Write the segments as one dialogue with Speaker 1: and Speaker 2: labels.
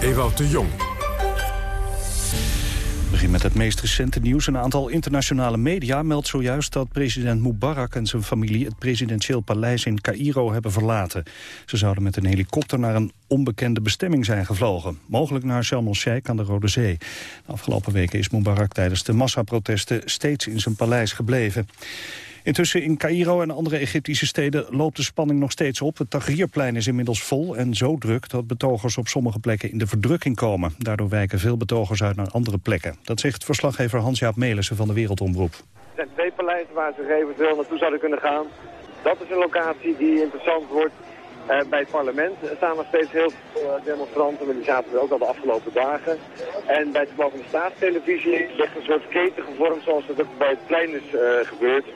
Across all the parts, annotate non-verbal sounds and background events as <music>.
Speaker 1: Ewout de Jong.
Speaker 2: We beginnen met het meest recente nieuws. Een aantal internationale media meldt zojuist dat president Mubarak en zijn familie het presidentieel paleis in Cairo hebben verlaten. Ze zouden met een helikopter naar een onbekende bestemming zijn gevlogen. Mogelijk naar Sharm el-Sheikh aan de Rode Zee. De afgelopen weken is Mubarak tijdens de massaprotesten steeds in zijn paleis gebleven. Intussen in Cairo en andere Egyptische steden loopt de spanning nog steeds op. Het Tahrirplein is inmiddels vol en zo druk dat betogers op sommige plekken in de verdrukking komen. Daardoor wijken veel betogers uit naar andere plekken. Dat zegt verslaggever Hans-Jaap Melissen van de Wereldomroep.
Speaker 3: Er zijn twee paleizen waar ze eventueel naartoe zouden kunnen gaan. Dat is een locatie die interessant wordt. Uh, bij het parlement staan er steeds heel veel uh, demonstranten, maar die zaten er ook al de afgelopen dagen. En bij de staatstelevisie is een soort keten gevormd zoals dat ook bij het plein is uh, gebeurd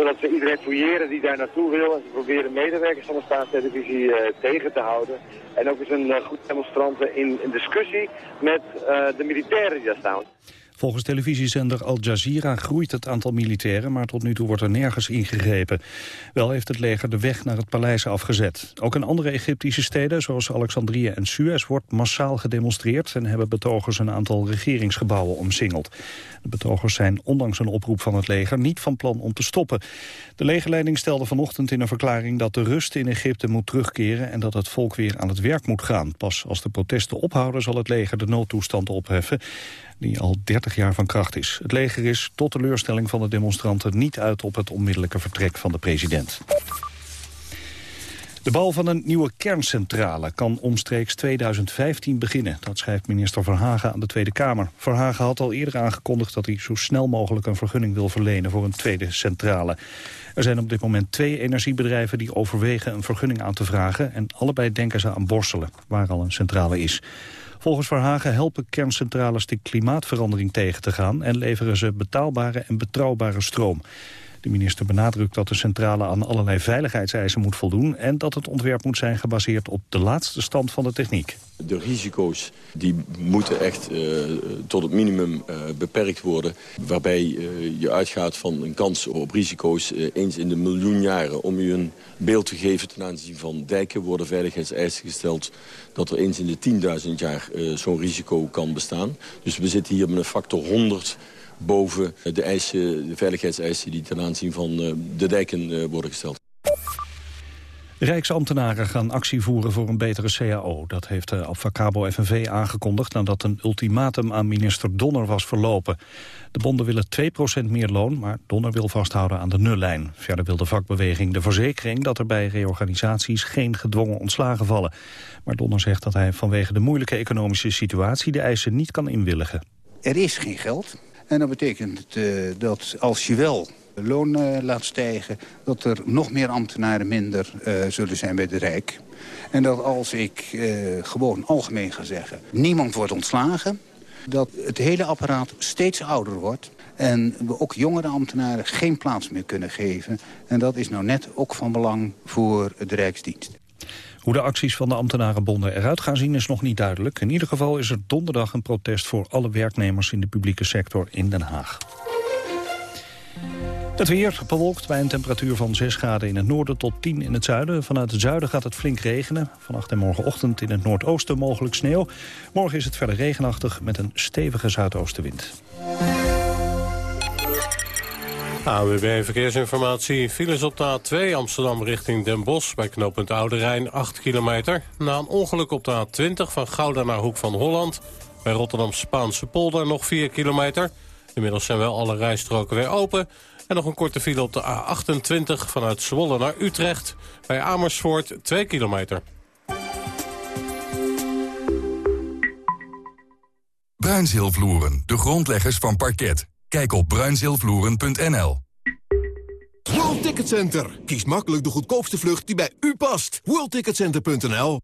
Speaker 3: zodat ze iedereen fouilleren die daar naartoe wil. En ze proberen medewerkers van de staatstelevisie uh, tegen te houden. En ook eens een uh, groep demonstranten in, in, discussie met uh, de militairen die daar staan.
Speaker 2: Volgens televisiezender Al Jazeera groeit het aantal militairen... maar tot nu toe wordt er nergens ingegrepen. Wel heeft het leger de weg naar het paleis afgezet. Ook in andere Egyptische steden, zoals Alexandrië en Suez... wordt massaal gedemonstreerd en hebben betogers een aantal regeringsgebouwen omsingeld. De betogers zijn ondanks een oproep van het leger niet van plan om te stoppen. De legerleiding stelde vanochtend in een verklaring dat de rust in Egypte moet terugkeren... en dat het volk weer aan het werk moet gaan. Pas als de protesten ophouden zal het leger de noodtoestand opheffen die al 30 jaar van kracht is. Het leger is tot teleurstelling van de demonstranten niet uit op het onmiddellijke vertrek van de president. De bouw van een nieuwe kerncentrale kan omstreeks 2015 beginnen. Dat schrijft minister Verhagen aan de Tweede Kamer. Verhagen had al eerder aangekondigd dat hij zo snel mogelijk een vergunning wil verlenen voor een tweede centrale. Er zijn op dit moment twee energiebedrijven die overwegen een vergunning aan te vragen. En allebei denken ze aan Borselen, waar al een centrale is. Volgens Verhagen helpen kerncentrales de klimaatverandering tegen te gaan... en leveren ze betaalbare en betrouwbare stroom. De minister benadrukt dat de centrale aan allerlei veiligheidseisen moet voldoen... en dat het ontwerp moet zijn gebaseerd op de laatste stand van de techniek.
Speaker 4: De risico's die moeten echt uh, tot het minimum uh, beperkt worden... waarbij uh, je uitgaat van een kans op risico's eens in de miljoen jaren. Om u een beeld te geven ten aanzien van dijken worden veiligheidseisen gesteld... dat er eens in de 10.000 jaar zo'n risico kan bestaan. Dus we zitten hier met een factor 100 boven de, eisen, de veiligheidseisen die ten aanzien van de dijken worden gesteld.
Speaker 2: Rijksambtenaren gaan actie voeren voor een betere CAO. Dat heeft de Avacabo FNV aangekondigd nadat een ultimatum aan minister Donner was verlopen. De bonden willen 2% meer loon, maar Donner wil vasthouden aan de nullijn. Verder wil de vakbeweging de verzekering dat er bij reorganisaties geen gedwongen ontslagen vallen. Maar Donner zegt dat hij vanwege de moeilijke economische situatie de eisen niet kan inwilligen.
Speaker 5: Er is geen geld. En dat betekent uh, dat als je wel loon uh, laat stijgen... dat er nog meer ambtenaren minder uh, zullen zijn bij de Rijk. En dat als ik gewoon algemeen ga zeggen... niemand wordt ontslagen, dat het hele apparaat steeds ouder wordt... en we ook jongere ambtenaren geen plaats meer kunnen geven. En dat is nou net ook van belang voor de Rijksdienst.
Speaker 2: Hoe de acties van de ambtenarenbonden eruit gaan zien is nog niet duidelijk. In ieder geval is er donderdag een protest voor alle werknemers in de publieke sector in Den Haag. Het weer bewolkt bij een temperatuur van 6 graden in het noorden tot 10 in het zuiden. Vanuit het zuiden gaat het flink regenen. Vannacht en morgenochtend in het noordoosten mogelijk sneeuw. Morgen is het verder regenachtig met een stevige zuidoostenwind.
Speaker 6: AWB Verkeersinformatie. Files op de A2 Amsterdam richting Den Bosch bij knooppunt Oude Rijn 8 kilometer. Na een ongeluk op de A20 van Gouda naar Hoek van Holland. Bij Rotterdam Spaanse polder nog 4 kilometer. Inmiddels zijn wel alle rijstroken weer open. En nog een korte file op de A28 vanuit Zwolle naar Utrecht. Bij Amersfoort 2 kilometer.
Speaker 7: Bruinzeelvloeren, de grondleggers van parket. Kijk op bruinzeelvloeren.nl.
Speaker 8: World Ticket Center. Kies makkelijk de goedkoopste vlucht die bij u past. WorldTicketCenter.nl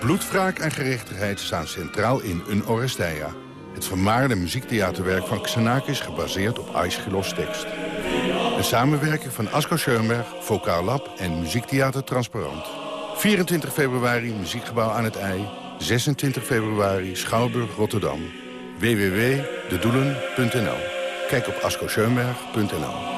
Speaker 9: Bloedwraak en gerechtigheid staan centraal in Un Oresteia. Het vermaarde muziektheaterwerk van Xenakis gebaseerd op Aeschylus tekst. Een samenwerking van Asko Schoenberg, Vocaal Lab en Muziektheater Transparant. 24 februari Muziekgebouw aan het IJ. 26 februari Schouwburg Rotterdam. www.dedoelen.nl Kijk op ascoscheunberg.nl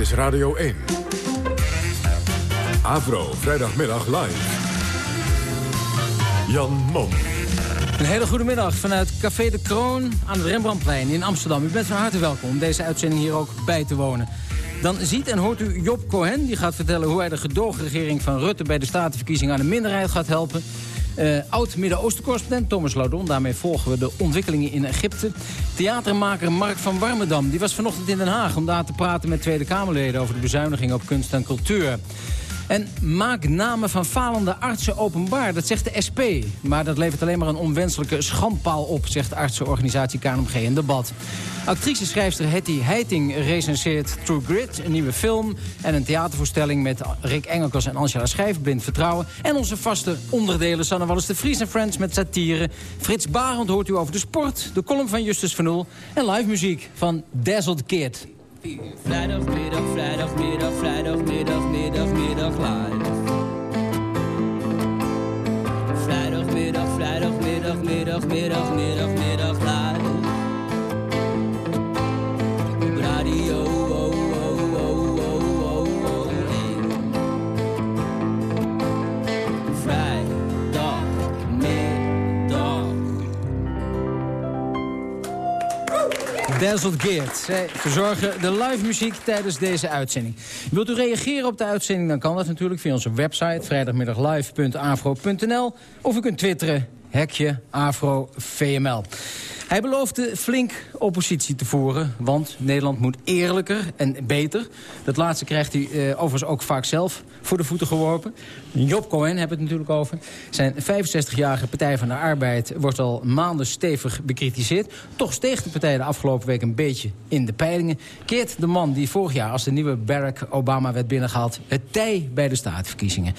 Speaker 1: Dit is Radio 1. Avro, vrijdagmiddag live. Jan Mom.
Speaker 10: Een hele goede middag vanuit Café de Kroon aan het Rembrandtplein in Amsterdam. U bent van harte welkom om deze uitzending hier ook bij te wonen. Dan ziet en hoort u Job Cohen. Die gaat vertellen hoe hij de gedoogregering van Rutte... bij de statenverkiezing aan de minderheid gaat helpen. Uh, Oud-Midden-Oosten-correspondent Thomas Laudon. Daarmee volgen we de ontwikkelingen in Egypte. Theatermaker Mark van Warmerdam die was vanochtend in Den Haag... om daar te praten met Tweede Kamerleden... over de bezuiniging op kunst en cultuur. En maak namen van falende artsen openbaar, dat zegt de SP. Maar dat levert alleen maar een onwenselijke schandpaal op... zegt artsenorganisatie KNMG in debat. Actrice-schrijfster Hetty Heiting recenseert True Grit... een nieuwe film en een theatervoorstelling... met Rick Engelkers en Angela Schijf, Blind Vertrouwen... en onze vaste onderdelen Sanne Wallis de Vries en Friends met satire. Frits Barend hoort u over de sport, de column van Justus van Oel... en live muziek van Dazzled Kid.
Speaker 11: Vrijdagmiddag, vrijdagmiddag, vrijdagmiddag, middag, middag live. Vrijdagmiddag, vrijdagmiddag, middag, middag, middag, middag live.
Speaker 10: Dazzled Geert. Zij verzorgen de live muziek tijdens deze uitzending. Wilt u reageren op de uitzending, dan kan dat natuurlijk via onze website... vrijdagmiddaglive.afro.nl of u kunt twitteren, hekje AfroVML. Hij beloofde flink oppositie te voeren, want Nederland moet eerlijker en beter. Dat laatste krijgt hij eh, overigens ook vaak zelf voor de voeten geworpen. Job Cohen hebben het natuurlijk over. Zijn 65-jarige Partij van de Arbeid wordt al maanden stevig bekritiseerd. Toch steeg de partij de afgelopen week een beetje in de peilingen. Keert de man die vorig jaar als de nieuwe Barack Obama werd binnengehaald... het tij bij de staatverkiezingen.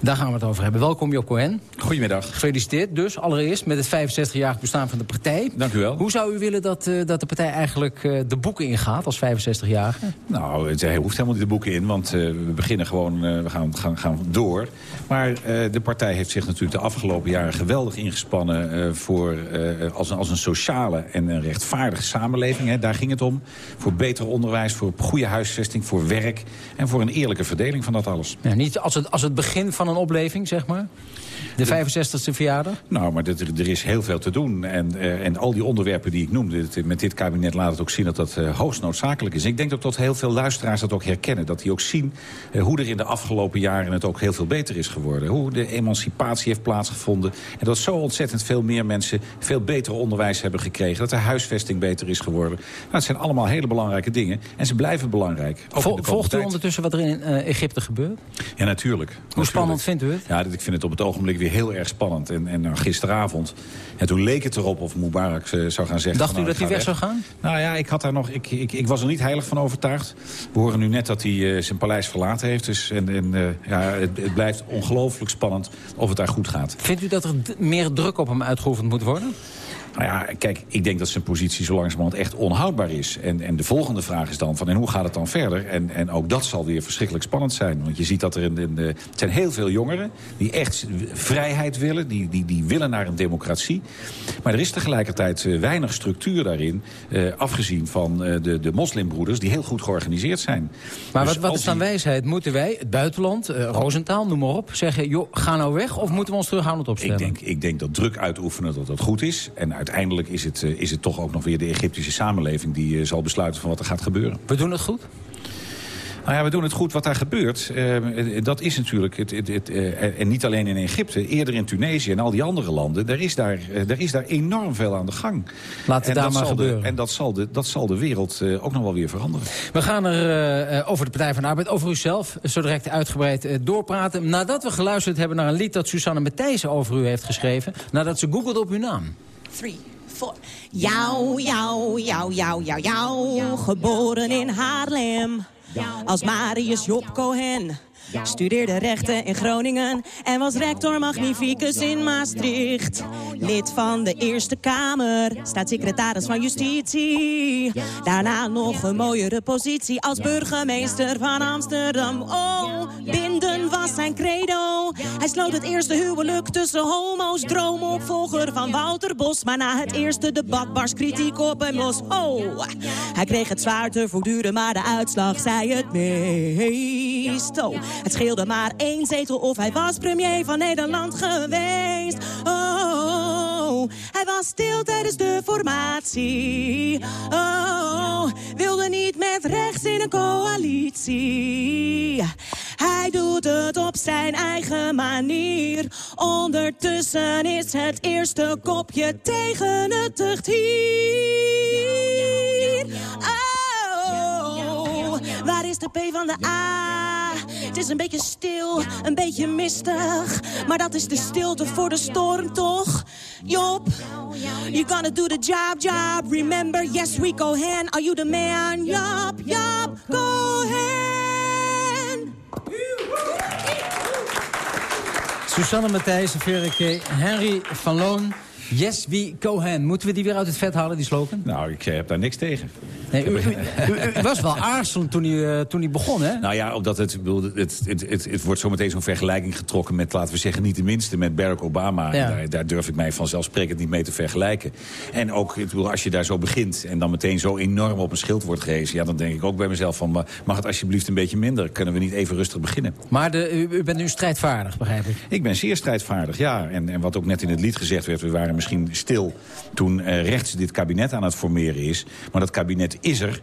Speaker 10: Daar gaan we het over hebben. Welkom Job Cohen.
Speaker 12: Goedemiddag.
Speaker 10: Gefeliciteerd dus allereerst met het 65-jarig bestaan van de partij.
Speaker 12: Dank u wel.
Speaker 10: Hoe zou u willen dat, uh, dat de partij eigenlijk uh, de boeken ingaat als 65-jarige?
Speaker 12: Nou, het hoeft helemaal niet de boeken in, want uh, we beginnen gewoon, we gaan, gaan, gaan door. Maar de partij heeft zich natuurlijk de afgelopen jaren geweldig ingespannen... voor, als, een, als een sociale en een rechtvaardige samenleving. Hè. Daar ging het om. Voor beter onderwijs, voor goede huisvesting, voor werk... en voor een eerlijke verdeling van dat alles.
Speaker 10: Ja, niet als het, als het begin van een opleving, zeg maar? De 65e verjaardag?
Speaker 12: Nou, maar er is heel veel te doen. En, uh, en al die onderwerpen die ik noemde, dit, met dit kabinet laat het ook zien dat dat uh, hoogst noodzakelijk is. Ik denk ook dat heel veel luisteraars dat ook herkennen. Dat die ook zien uh, hoe er in de afgelopen jaren het ook heel veel beter is geworden. Hoe de emancipatie heeft plaatsgevonden. En dat zo ontzettend veel meer mensen veel beter onderwijs hebben gekregen. Dat de huisvesting beter is geworden. Nou, het zijn allemaal hele belangrijke dingen. En ze blijven belangrijk.
Speaker 10: Vol, volgt u ondertussen wat er in Egypte gebeurt?
Speaker 12: Ja, natuurlijk.
Speaker 10: Hoe
Speaker 12: natuurlijk.
Speaker 10: spannend vindt u het?
Speaker 12: Ja, ik vind het op het ogenblik weer heel erg spannend. En, en nou, gisteravond, en toen leek het erop of Mubarak uh, zou gaan zeggen...
Speaker 10: Dacht
Speaker 12: van,
Speaker 10: u dat hij weg, weg zou gaan?
Speaker 12: Nou ja, ik, had daar nog, ik, ik, ik was er niet heilig van overtuigd. We horen nu net dat hij uh, zijn paleis verlaten heeft. Dus, en, en uh, ja, het, het blijft ongelooflijk spannend of het daar goed gaat.
Speaker 10: Vindt u dat er meer druk op hem uitgeoefend moet worden?
Speaker 12: Nou ja, kijk, ik denk dat zijn positie zo langzamerhand echt onhoudbaar is. En, en de volgende vraag is dan van, en hoe gaat het dan verder? En, en ook dat zal weer verschrikkelijk spannend zijn. Want je ziet dat er in, in de, het zijn heel veel jongeren die echt vrijheid willen. Die, die, die willen naar een democratie. Maar er is tegelijkertijd uh, weinig structuur daarin. Uh, afgezien van uh, de, de moslimbroeders die heel goed georganiseerd zijn.
Speaker 10: Maar dus wat, wat is dan die... wijsheid? Moeten wij, het buitenland, Roosentaal, noem maar op, zeggen... joh, ga nou weg of moeten we ons terughoudend opstellen?
Speaker 12: Ik denk, ik denk dat druk uitoefenen dat dat goed is. En uiteindelijk is het, is het toch ook nog weer de Egyptische samenleving... die zal besluiten van wat er gaat gebeuren.
Speaker 10: We doen het goed?
Speaker 12: Nou ja, we doen het goed wat daar gebeurt. Uh, dat is natuurlijk, het, het, het, uh, en niet alleen in Egypte, eerder in Tunesië en al die andere landen... daar is daar, uh, daar, is daar enorm veel aan de gang.
Speaker 10: Laat het daar maar gebeuren.
Speaker 12: De, en dat zal de, dat zal de wereld ook nog wel weer veranderen.
Speaker 10: We gaan er over de Partij van de Arbeid, over uzelf, zo direct uitgebreid doorpraten. Nadat we geluisterd hebben naar een lied dat Susanne Matthijssen over u heeft geschreven... nadat ze googelde op uw naam.
Speaker 13: Three. Jou, jou, jou, jou, jou, jou, geboren in Haarlem. Als Marius Job Cohen. Studeerde rechten in Groningen en was rector magnificus in Maastricht. Lid van de Eerste Kamer, staatssecretaris van Justitie. Daarna nog een mooiere positie als burgemeester van Amsterdam. Oh, binden was zijn credo. Hij sloot het eerste huwelijk tussen homo's, droomopvolger van Wouter Bos. Maar na het eerste debat barst kritiek op hem los. Oh, hij kreeg het zwaar te voortduren, maar de uitslag zei het meest. Oh, het scheelde maar één zetel of hij was premier van Nederland geweest. Oh, hij was stil tijdens de formatie. Oh, wilde niet met rechts in een coalitie. Hij doet het op zijn eigen manier. Ondertussen is het eerste kopje tegen het tucht hier. Is de P van de A? Het is een beetje stil, een beetje mistig. Maar dat is de stilte voor de storm, toch? Job, you gonna do the job, job. Remember, yes, we go hand. Are you the man? Job, Job, go hand.
Speaker 10: Susanne Matthijs, Verke, Henry van Loon. Yes, we Cohen. Moeten we die weer uit het vet halen, die slogan?
Speaker 12: Nou, ik heb daar niks tegen.
Speaker 10: Nee, <laughs> u, u, u, was wel aarzelend toen hij, uh, toen hij begon, hè?
Speaker 12: Nou ja, omdat het, het, het, het, het wordt zometeen zo'n vergelijking getrokken met, laten we zeggen, niet de minste, met Barack Obama. Ja. Daar, daar, durf ik mij vanzelfsprekend niet mee te vergelijken. En ook, ik bedoel, als je daar zo begint en dan meteen zo enorm op een schild wordt gehezen, ja, dan denk ik ook bij mezelf van, mag het alsjeblieft een beetje minder? Kunnen we niet even rustig beginnen?
Speaker 10: Maar de, u, bent nu strijdvaardig, begrijp ik?
Speaker 12: Ik ben zeer strijdvaardig, ja. En, en wat ook net in het lied gezegd werd, we waren misschien stil toen uh, rechts dit kabinet aan het formeren is. Maar dat kabinet is er.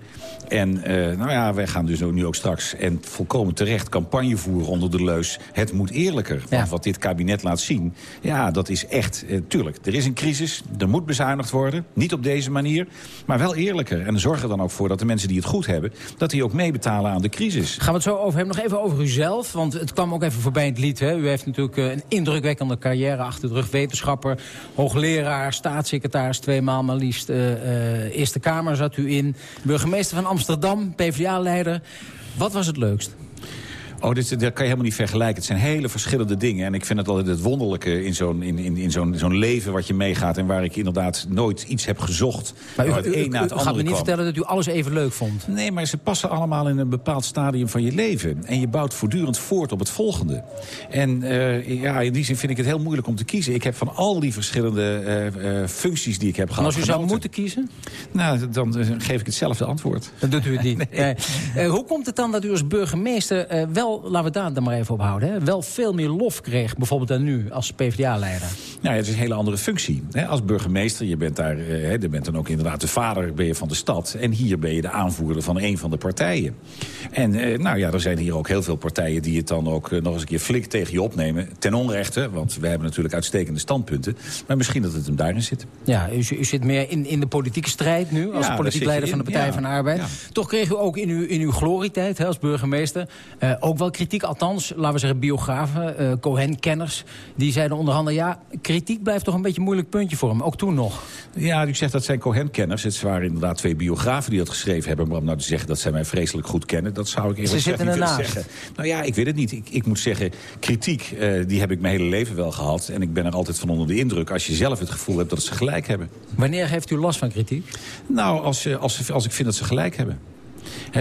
Speaker 12: En uh, nou ja, wij gaan dus nu ook straks, en volkomen terecht, campagne voeren onder de leus. Het moet eerlijker. Want ja. wat dit kabinet laat zien, ja, dat is echt, uh, tuurlijk, er is een crisis. Er moet bezuinigd worden. Niet op deze manier, maar wel eerlijker. En zorg er dan ook voor dat de mensen die het goed hebben, dat die ook meebetalen aan de crisis.
Speaker 10: Gaan we het zo over hebben. Nog even over uzelf, want het kwam ook even voorbij in het lied. Hè? U heeft natuurlijk een indrukwekkende carrière achter de rug. Wetenschapper, hoogleraar, staatssecretaris, tweemaal maar liefst. Uh, Eerste Kamer zat u in. Burgemeester van Amsterdam, PvdA-leider. Wat was het leukst?
Speaker 12: Oh, dit, dat kan je helemaal niet vergelijken. Het zijn hele verschillende dingen. En ik vind het altijd het wonderlijke in zo'n in, in, in zo'n zo'n leven wat je meegaat... en waar ik inderdaad nooit iets heb gezocht.
Speaker 10: Maar u, het een u, na het u, gaat me niet vertellen dat u alles even leuk vond?
Speaker 12: Nee, maar ze passen allemaal in een bepaald stadium van je leven. En je bouwt voortdurend voort op het volgende. En uh, ja, in die zin vind ik het heel moeilijk om te kiezen. Ik heb van al die verschillende uh, uh, functies die ik heb gehad...
Speaker 10: En als u genoten. zou moeten kiezen?
Speaker 12: Nou, dan geef ik hetzelfde antwoord.
Speaker 10: Dan doet u het niet. <laughs> nee. hoe komt het dan dat u als burgemeester wel laten we daar dan maar even op houden... Hè, wel veel meer lof kreeg, bijvoorbeeld dan nu, als PvdA-leider?
Speaker 12: Nou, het is een hele andere functie. Hè. Als burgemeester, je bent daar, eh, je bent dan ook inderdaad de vader ben je van de stad... en hier ben je de aanvoerder van een van de partijen. En eh, nou ja, er zijn hier ook heel veel partijen die het dan ook eh, nog eens een keer flink tegen je opnemen. Ten onrechte, want we hebben natuurlijk uitstekende standpunten. Maar misschien dat het hem daarin zit.
Speaker 10: Ja, u, u zit meer in, in de politieke strijd nu, als ja, politiek leider van de Partij ja, van de Arbeid. Ja. Toch kreeg u ook in uw, in uw glorietijd hè, als burgemeester uh, ook wel kritiek. Althans, laten we zeggen biografen, uh, Cohen-kenners. Die zeiden onder andere, ja, kritiek blijft toch een beetje een moeilijk puntje voor hem. Ook toen nog.
Speaker 12: Ja, u zegt dat zijn Cohen-kenners. Het waren inderdaad twee biografen die dat geschreven hebben. Maar om nou te zeggen dat zij mij vreselijk goed kennen... dat zou ik eerlijk
Speaker 10: gezegd
Speaker 12: niet
Speaker 10: willen
Speaker 12: zeggen. Nou ja, ik weet het niet. Ik, ik moet zeggen, kritiek, uh, die heb ik mijn hele leven wel gehad. En ik ben er altijd van onder de indruk... als je zelf het gevoel hebt dat ze gelijk hebben.
Speaker 10: Wanneer heeft u last van kritiek?
Speaker 12: Nou, als, als, als ik vind dat ze gelijk hebben.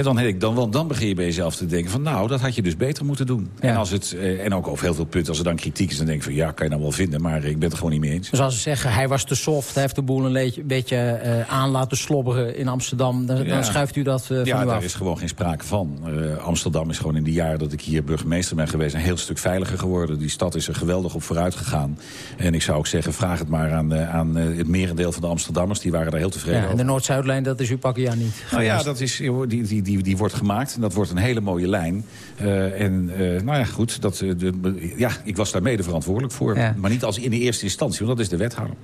Speaker 12: Dan, ik, dan, want dan begin je bij jezelf te denken van... nou, dat had je dus beter moeten doen. En, als het, eh, en ook over heel veel punten, als er dan kritiek is... dan denk ik van ja, kan je nou wel vinden, maar ik ben het er gewoon niet mee eens.
Speaker 10: Dus als ze zeggen, hij was te soft, hij heeft de boel een beetje, eh, aan laten slobberen in Amsterdam... dan,
Speaker 12: Ja.
Speaker 10: dan schuift u dat eh, van
Speaker 12: ja, daar
Speaker 10: af.
Speaker 12: is gewoon geen sprake van. Eh, Amsterdam is gewoon in die jaren dat ik hier burgemeester ben geweest... een heel stuk veiliger geworden. Die stad is er geweldig op vooruit gegaan. En ik zou ook zeggen, vraag het maar aan, aan het merendeel van de Amsterdammers. Die waren daar heel tevreden
Speaker 10: Ja, en de Noord-Zuidlijn, dat is uw pakje niet.
Speaker 12: Nou ja, dat is, die, die, die, die wordt gemaakt. En dat wordt een hele mooie lijn. Eh, en eh, nou ja, goed. Dat, eh, de, ja, ik was daar mede verantwoordelijk voor.
Speaker 10: Ja.
Speaker 12: Maar niet als in de eerste instantie, want dat is de wethouder.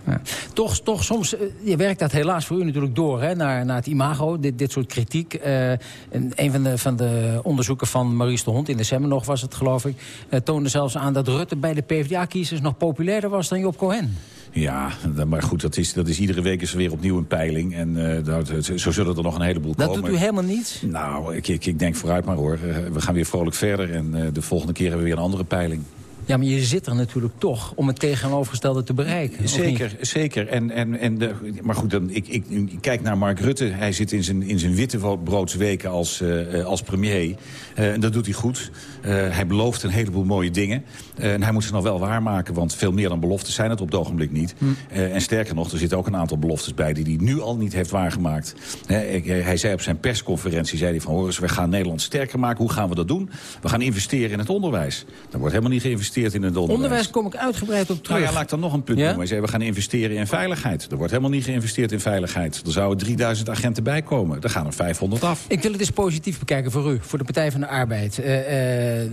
Speaker 10: Toch, toch soms, je werkt dat helaas voor u natuurlijk door, hè, naar, naar het imago, dit, dit soort kritiek. En een van de, van de onderzoeken van Maurice de Hond, in december nog was het geloof ik... toonde zelfs aan dat Rutte bij de PvdA-kiezers nog populairder was dan Job Cohen.
Speaker 12: Ja, maar goed, dat is, dat is iedere week is er weer opnieuw een peiling. En eh, dat, zo zullen er nog een heleboel
Speaker 10: Dat
Speaker 12: komen.
Speaker 10: doet u helemaal niets?
Speaker 12: Nou, ik, ik, ik denk vooruit maar hoor. Eh, we gaan weer vrolijk verder. En eh, de volgende keer hebben we weer een andere peiling.
Speaker 10: Ja, maar je zit er natuurlijk toch om het tegenovergestelde te bereiken.
Speaker 12: Zeker, zeker. En, en, en de, maar goed, dan, ik, ik, ik kijk naar Mark Rutte. Hij zit in zijn, in zijn witte broodsweken als, eh, eh, als premier. Eh, en dat doet hij goed. Hij belooft een heleboel mooie dingen. En hij moet ze nog wel waarmaken, want veel meer dan beloftes zijn het op het ogenblik niet. Eh, en sterker nog, er zitten ook een aantal beloftes bij die hij nu al niet heeft waargemaakt. Hij zei op zijn persconferentie, zei hij van... hoor eens, we gaan Nederland sterker maken. Hoe gaan we dat doen? We gaan investeren in het onderwijs. Er wordt helemaal niet geïnvesteerd in het onderwijs.
Speaker 10: Onderwijs kom ik uitgebreid op terug.
Speaker 12: Nou ja, laat ik dan nog een punt
Speaker 10: Ja?
Speaker 12: noemen. Zei, we gaan investeren in veiligheid. Er wordt helemaal niet geïnvesteerd in veiligheid. Er zouden 3000 agenten bij komen. Er gaan er 500 af.
Speaker 10: Ik wil het eens positief bekijken voor u, voor de Partij van de Arbeid. Eh, eh,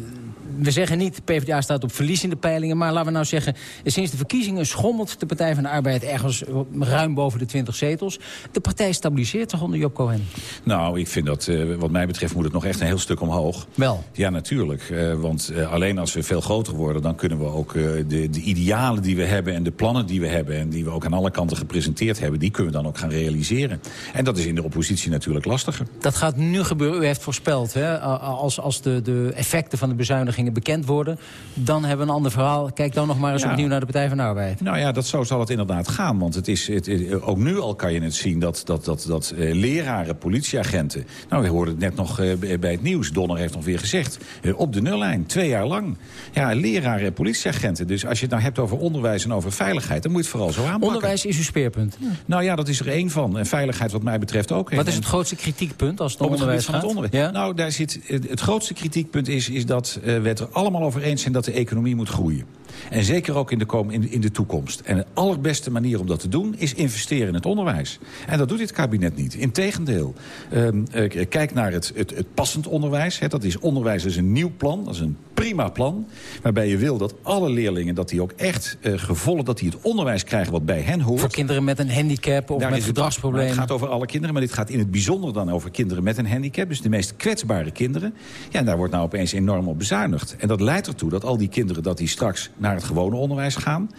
Speaker 10: we zeggen niet, PvdA staat op verlies in de peilingen... maar laten we nou zeggen, sinds de verkiezingen schommelt de Partij van de Arbeid... ergens ruim boven de 20 zetels. De partij stabiliseert toch onder Job Cohen?
Speaker 12: Nou, ik vind dat, eh, wat mij betreft, moet het nog echt een heel stuk omhoog.
Speaker 10: Wel?
Speaker 12: Ja, natuurlijk. Want alleen als we veel groter worden... dan kunnen we ook eh, de, de idealen die we hebben en de plannen die we hebben... en die we ook aan alle kanten gepresenteerd hebben... die kunnen we dan ook gaan realiseren. En dat is in de oppositie natuurlijk lastiger.
Speaker 10: Dat gaat nu gebeuren. U heeft voorspeld, hè? als, als de, de effecten van de bezuinigingen bekend worden... dan hebben we een ander verhaal. Kijk dan nog maar eens
Speaker 12: Ja.
Speaker 10: opnieuw naar de Partij van de Arbeid.
Speaker 12: Nou ja, dat, zo zal het inderdaad gaan. Want het is, het, ook nu al kan je het zien dat, dat, dat, dat eh, leraren, politieagenten... Nou, we hoorden het net nog eh, bij- het nieuws. Donner heeft nog weer gezegd. op de nullijn, twee jaar lang. Ja, leraren en politieagenten. Dus als je het nou hebt over onderwijs en over veiligheid... dan moet je het vooral zo aanpakken.
Speaker 10: Onderwijs is uw speerpunt.
Speaker 12: Nou ja, dat is er één van. En veiligheid wat mij betreft ook.
Speaker 10: Wat is het grootste kritiekpunt als het om
Speaker 12: het
Speaker 10: onderwijs
Speaker 12: van
Speaker 10: gaat?
Speaker 12: het onderwijs. Nou, daar zit, het het grootste kritiekpunt is, is dat eh, we het er allemaal over eens zijn dat de economie moet groeien. En zeker ook in de, kom, in, in de toekomst. En de allerbeste manier om dat te doen is investeren in het onderwijs. En dat doet dit kabinet niet. Integendeel. Ehm, eh, kijk naar het, het, het passend onderwijs. Dat is onderwijs is een nieuw plan. Dat is een prima plan. Waarbij je wil dat alle leerlingen dat die ook echt eh gevolgd... dat die het onderwijs krijgen wat bij hen hoort.
Speaker 10: Voor kinderen met een handicap of
Speaker 12: Daar
Speaker 10: met
Speaker 12: het-
Speaker 10: gedragsproblemen.
Speaker 12: Het gaat over alle kinderen, maar dit gaat in het bijzonder dan over kinderen met een handicap. Dus de meest kwetsbare kinderen. Ja, en daar wordt nou opeens enorm op bezuinigd. En dat leidt ertoe dat al die kinderen dat die straks naar het gewone onderwijs gaan.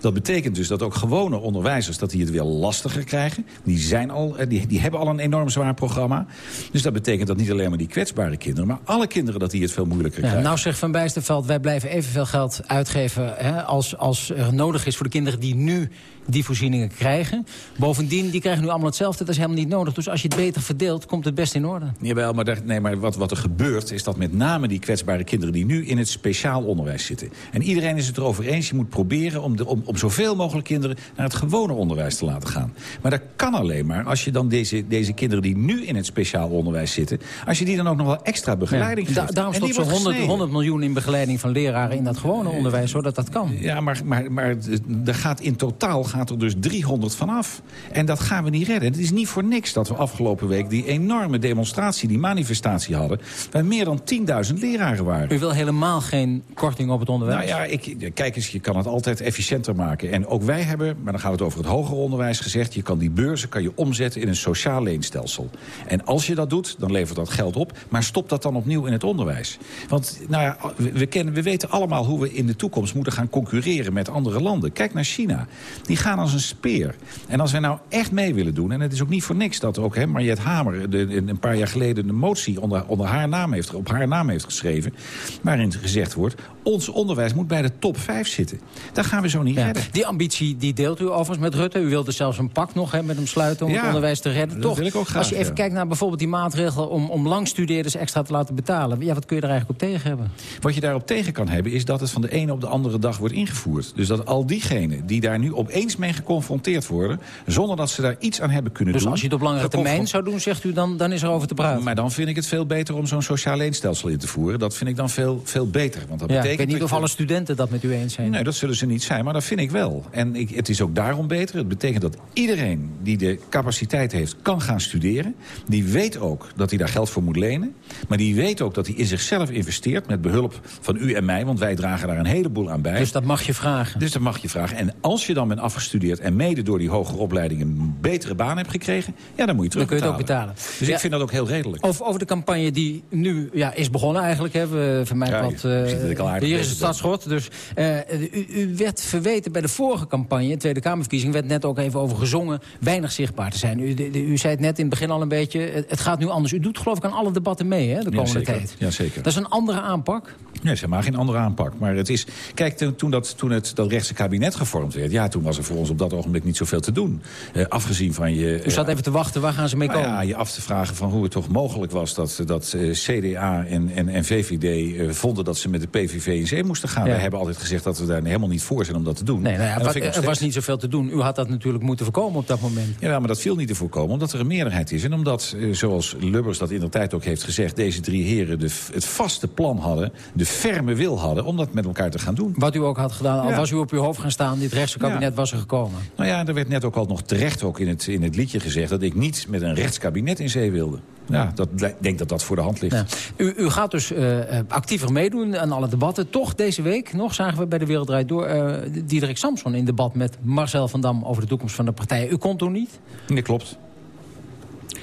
Speaker 12: Dat betekent dus dat ook gewone onderwijzers dat die het weer lastiger krijgen. Die, zijn al, eh, die, die hebben al een enorm zwaar programma. Dus dat betekent dat niet alleen maar die kwetsbare kinderen... maar alle kinderen dat die het veel moeilijker
Speaker 10: Ja,
Speaker 12: krijgen.
Speaker 10: nou zegt Van Bijsterveld, wij blijven evenveel geld uitgeven... Hè, als, als er nodig is voor de kinderen die nu die voorzieningen krijgen. Bovendien, die krijgen nu allemaal hetzelfde. Dat is helemaal niet nodig. Dus als je het beter verdeelt, komt het best in orde.
Speaker 12: Jawel, maar, daar, nee, maar wat, wat er gebeurt is dat met name die kwetsbare kinderen... die nu in het speciaal onderwijs zitten. En iedereen is het erover eens, je moet proberen... om, de, om, om zoveel mogelijk kinderen naar het gewone onderwijs te laten gaan. Maar dat kan alleen maar als je dan deze, deze kinderen die nu in het speciaal onderwijs zitten... als je die dan ook nog wel extra begeleiding
Speaker 10: Ja,
Speaker 12: geeft.
Speaker 10: da- daarom stopt zo'n
Speaker 12: wordt
Speaker 10: 100,
Speaker 12: gesneden.
Speaker 10: 100 miljoen in begeleiding van leraren... in dat gewone onderwijs, zodat dat kan.
Speaker 12: Ja, maar, maar, maar er gaat in totaal gaat er dus 300 vanaf. En dat gaan we niet redden. Het is niet voor niks dat we afgelopen week die enorme demonstratie, die manifestatie hadden... waar meer dan 10.000 leraren waren.
Speaker 10: U wil helemaal geen korting op het onderwijs?
Speaker 12: Nou ja, ik, kijk eens, je kan het altijd efficiënter maken. En ook wij hebben, maar dan gaat het over het hoger onderwijs gezegd... je kan die beurzen kan je omzetten in een sociaal leenstelsel. En als je dat doet, dan levert dat geld op. Maar stop dat dan opnieuw in het onderwijs. Want nou ja, we, kennen, we weten allemaal hoe we in de toekomst moeten gaan concurreren met andere landen. Kijk naar China. Die gaan als een speer. En als wij nou echt mee willen doen... en het is ook niet voor niks dat ook hè, Mariette Hamer... De, een paar jaar geleden een motie onder, onder haar naam heeft, op haar naam heeft geschreven... waarin gezegd wordt... ons onderwijs moet bij de top top 5 zitten. Dat gaan we zo niet
Speaker 10: Ja.
Speaker 12: redden.
Speaker 10: Die ambitie die deelt u overigens met Rutte. U wilde zelfs een pak nog hè, met hem sluiten om
Speaker 12: Ja,
Speaker 10: het onderwijs te redden. Toch,
Speaker 12: wil ik ook graag,
Speaker 10: als je even
Speaker 12: ja.
Speaker 10: kijkt naar bijvoorbeeld die maatregel... om, om langstudeerders extra te laten betalen. Ja, wat kun je er eigenlijk op tegen hebben?
Speaker 12: Wat je daarop tegen kan hebben, is dat het van de ene op de andere dag wordt ingevoerd. Dus dat al diegenen die daar nu opeens mee geconfronteerd worden... zonder dat ze daar iets aan hebben kunnen
Speaker 10: Dus
Speaker 12: doen...
Speaker 10: als je het op langere termijn zou doen, zegt u, dan, dan is er over te praten.
Speaker 12: Maar dan vind ik het veel beter om zo'n sociaal leenstelsel in te voeren. Dat vind ik dan veel, veel beter. Want dat
Speaker 10: Ja, ik
Speaker 12: betekent
Speaker 10: weet niet of alle studenten dat met u eens zijn.
Speaker 12: Nee, dat zullen ze niet zijn, maar dat vind ik wel. En ik, het is ook daarom beter. Het betekent dat iedereen die de capaciteit heeft, kan gaan studeren. Die weet ook dat hij daar geld voor moet lenen. Maar die weet ook dat hij in zichzelf investeert... met behulp van u en mij, want wij dragen daar een heleboel aan bij.
Speaker 10: Dus dat mag je vragen?
Speaker 12: Dus dat mag je vragen. En als je dan bent afgestudeerd en mede door die hogere opleiding... een betere baan hebt gekregen, ja, dan moet je
Speaker 10: Dan
Speaker 12: terugbetalen.
Speaker 10: kun je het ook betalen.
Speaker 12: Dus
Speaker 10: Ja.
Speaker 12: ik vind dat ook heel redelijk.
Speaker 10: Over, over de campagne die nu ja, is begonnen eigenlijk. Hè. We, van mij
Speaker 12: Ja,
Speaker 10: wat,
Speaker 12: je
Speaker 10: eh, hier is het stadsschot. Dus, eh, u, u werd verweten bij de vorige campagne, Tweede Kamerverkiezing... werd net ook even over gezongen, weinig zichtbaar te zijn. U, de- de- u zei het net in het begin al een beetje, het, het gaat nu anders. U doet geloof ik aan alle debatten mee hè, de komende tijd.
Speaker 12: Ja, zeker.
Speaker 10: Dat is een andere aanpak.
Speaker 12: Nee, ze hebben geen andere aanpak. Maar het is... Kijk, toen, toen dat, toen het dat rechtse kabinet gevormd werd... ja, toen was er voor ons op dat ogenblik niet zoveel te doen. Eh, afgezien van je...
Speaker 10: U zat
Speaker 12: eh,
Speaker 10: even te wachten, waar gaan ze mee
Speaker 12: nou
Speaker 10: komen?
Speaker 12: ja, je af te vragen van hoe het toch mogelijk was... dat, dat eh, CDA en, en, en VVD vonden dat ze met de PVV in zee moesten gaan.
Speaker 10: Ja.
Speaker 12: Wij hebben altijd gezegd dat we daar helemaal niet voor zijn om dat te doen.
Speaker 10: Nee, nou ja, wat- er was niet zoveel te doen. U had dat natuurlijk moeten voorkomen op dat moment.
Speaker 12: Ja, maar dat viel niet te voorkomen, omdat er een meerderheid is. En omdat, zoals Lubbers dat in de tijd ook heeft gezegd... deze drie heren de, het vaste plan hadden, de ferme wil hadden... om dat met elkaar te gaan doen.
Speaker 10: Wat u ook had gedaan, al
Speaker 12: Ja.
Speaker 10: was u op uw hoofd gaan staan... dit rechtse kabinet was er gekomen.
Speaker 12: Nou ja, er werd net ook al nog terecht ook in het, in het liedje gezegd... dat ik niet met een rechtskabinet in zee wilde. Ja, dat, ik denk dat dat voor de hand ligt.
Speaker 10: Ja. U, u gaat dus eh, eh, actiever meedoen aan alle debatten. Toch deze week nog zagen we bij de Wereld Draait Door... eh Diederik Samson in debat met Marcel van Dam... over de toekomst van de partij. U kon toen niet?
Speaker 12: Nee, klopt.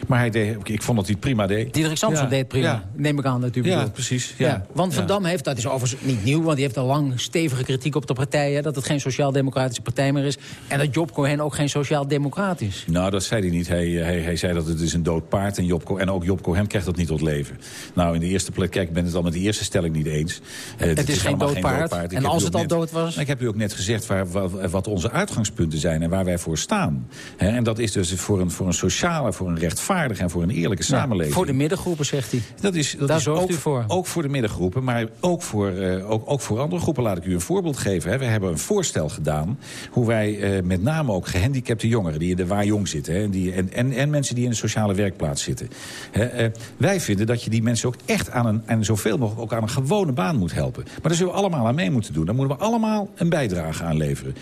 Speaker 12: Maar hij deed, ik vond dat hij het prima deed.
Speaker 10: Diederik Samson
Speaker 12: Ja,
Speaker 10: deed prima.
Speaker 12: ja.
Speaker 10: Neem ik aan
Speaker 12: Ja,
Speaker 10: bedoelt.
Speaker 12: precies, ja.
Speaker 10: Want Van. Dam heeft, dat is overigens niet nieuw... want die heeft al lang stevige kritiek op de partij... Hè, dat het geen sociaal-democratische partij meer is... en dat Job Cohen ook geen sociaal-democraat is.
Speaker 12: Nou, dat zei hij niet. Hij, hij, hij zei dat het is een dood paard. En, Job, en ook Job Cohen krijgt dat niet tot leven. Nou, in de eerste plek, kijk, ik ben het al met de eerste stelling niet eens. Eh,
Speaker 10: Het is geen dood paard. En als het al dood was?
Speaker 12: Ik heb u ook net gezegd waar, wa- wat onze uitgangspunten zijn en waar wij voor staan. En dat is dus voor een, voor een sociale, voor een rechtvaardige en voor een eerlijke samenleving.
Speaker 10: Voor de middengroepen, zegt hij.
Speaker 12: Dat is, dat
Speaker 10: Daar
Speaker 12: is
Speaker 10: zorgt
Speaker 12: ook,
Speaker 10: u voor.
Speaker 12: Ook voor de middengroepen, maar ook voor, eh, ook, ook voor andere groepen. Laat ik u een voorbeeld geven. Hè. We hebben een voorstel gedaan hoe wij eh, met name ook gehandicapte jongeren... die in de waar jong zitten hè, en, die, en, en, en mensen die in een sociale werkplaats zitten. Hè, eh, wij vinden dat je die mensen ook echt aan een, en zoveel mogelijk ook aan een gewone baan moet helpen. Maar daar zullen we allemaal aan mee moeten doen. Daar moeten we allemaal een bijdrage aan leveren.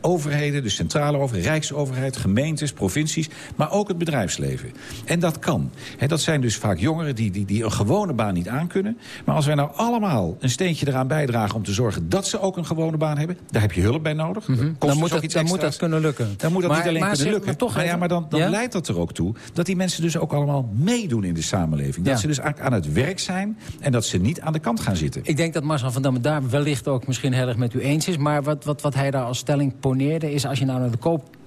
Speaker 12: Overheden, de centrale overheid, rijksoverheid, gemeentes, provincies... maar ook het bedrijfsleven. En dat kan. Hè, dat zijn dus vaak jongeren die, die, die een gewone baan niet aankunnen. Maar als wij nou allemaal een steentje eraan bijdragen... om te zorgen dat ze ook een gewone baan hebben... daar heb je hulp bij nodig. Dat kost
Speaker 10: Dan,
Speaker 12: dus
Speaker 10: moet dat, dan moet dat kunnen lukken.
Speaker 12: Dan moet dat
Speaker 10: Maar-
Speaker 12: niet alleen
Speaker 10: maar
Speaker 12: kunnen lukken.
Speaker 10: maar toch
Speaker 12: Maar ja, maar dan, dan
Speaker 10: Ja?
Speaker 12: leidt dat er ook toe... dat die mensen dus ook allemaal meedoen in de samenleving. Dat
Speaker 10: Ja.
Speaker 12: ze dus aan, aan het werk zijn... en dat ze niet aan de kant gaan zitten.
Speaker 10: Ik denk dat Marcel van Dam daar wellicht ook misschien heel erg met u eens is. Maar wat, wat, wat hij daar als stelling poneerde is... als je nou naar de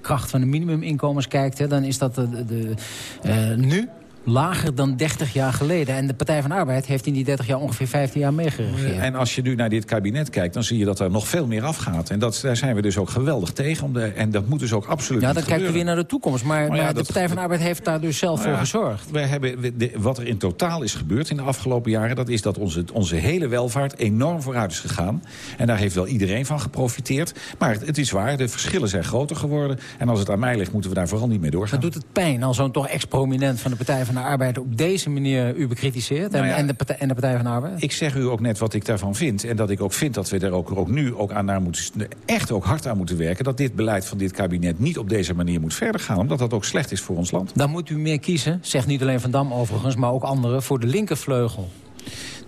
Speaker 10: koopkracht van de minimuminkomens kijkt... Hè, dan is dat de, de, eh, nu lager dan 30 jaar geleden. En de Partij van Arbeid heeft in die 30 jaar ongeveer 15 jaar meegeregeerd.
Speaker 12: En als je nu naar dit kabinet kijkt, dan zie je dat er nog veel meer afgaat. En dat, daar zijn we dus ook geweldig tegen. Om de, en dat moet dus ook absoluut
Speaker 10: Ja, dan kijken we weer naar de toekomst. Maar,
Speaker 12: Maar ja,
Speaker 10: maar de
Speaker 12: dat-
Speaker 10: Partij van Arbeid heeft daar dus zelf
Speaker 12: Nou
Speaker 10: voor
Speaker 12: ja,
Speaker 10: gezorgd.
Speaker 12: Wij hebben, we- de- wat er in totaal is gebeurd in de afgelopen jaren... dat is dat onze, onze hele welvaart enorm vooruit is gegaan. En daar heeft wel iedereen van geprofiteerd. Maar het, het is waar, de verschillen zijn groter geworden. En als het aan mij ligt, moeten we daar vooral niet mee doorgaan.
Speaker 10: Maar doet het pijn als zo'n toch ex-prominent van de Partij van de Arbeid... op deze manier u bekritiseert en,
Speaker 12: Nou ja,
Speaker 10: en, de partij, en de Partij van de Arbeid?
Speaker 12: Ik zeg u ook net wat ik daarvan vind. En dat ik ook vind dat we er ook, ook nu ook aan naar moeten, echt ook hard aan moeten werken. Dat dit beleid van dit kabinet niet op deze manier moet verder gaan. Omdat dat ook slecht is voor ons land.
Speaker 10: Dan moet u meer kiezen, zegt niet alleen Van Dam overigens... maar ook anderen, voor de linkervleugel.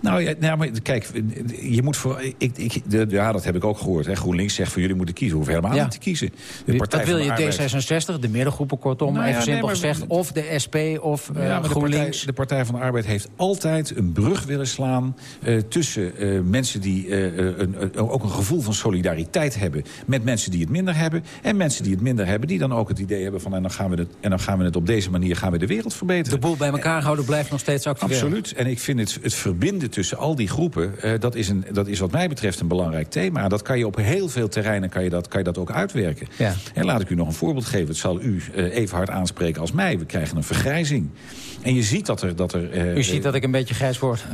Speaker 12: Nou ja, nou, maar kijk, je moet voor. Ik, ik, de, ja, dat heb ik ook gehoord. Hè. GroenLinks zegt voor jullie moeten kiezen. Hoeven helemaal
Speaker 10: Ja.
Speaker 12: niet te kiezen. De Partij
Speaker 10: dat wil
Speaker 12: van de
Speaker 10: je
Speaker 12: Arbeid-
Speaker 10: D66, de middengroepen kortom,
Speaker 12: Nou ja,
Speaker 10: even
Speaker 12: nee,
Speaker 10: simpel
Speaker 12: maar-
Speaker 10: gezegd. Of de SP of eh,
Speaker 12: Ja, de
Speaker 10: GroenLinks.
Speaker 12: partij, de Partij van de Arbeid heeft altijd een brug willen slaan... eh, tussen eh, mensen die een, een- ook een gevoel van solidariteit hebben... met mensen die het minder hebben. En mensen die het minder hebben, die dan ook het idee hebben van... en dan gaan we het, en dan gaan we het op deze manier gaan we de wereld verbeteren.
Speaker 10: De boel bij elkaar houden blijft nog steeds actueel.
Speaker 12: Absoluut. En ik vind het, het verbinden tussen al die groepen... eh, dat, is een, dat is wat mij betreft een belangrijk thema. Dat kan je op heel veel terreinen kan je dat, kan je dat ook uitwerken.
Speaker 10: Ja.
Speaker 12: En laat ik u nog een voorbeeld geven. Het zal u eh, even hard aanspreken als mij. We krijgen een vergrijzing. En je ziet dat er... Dat er eh,
Speaker 10: U ziet dat ik een beetje grijs word.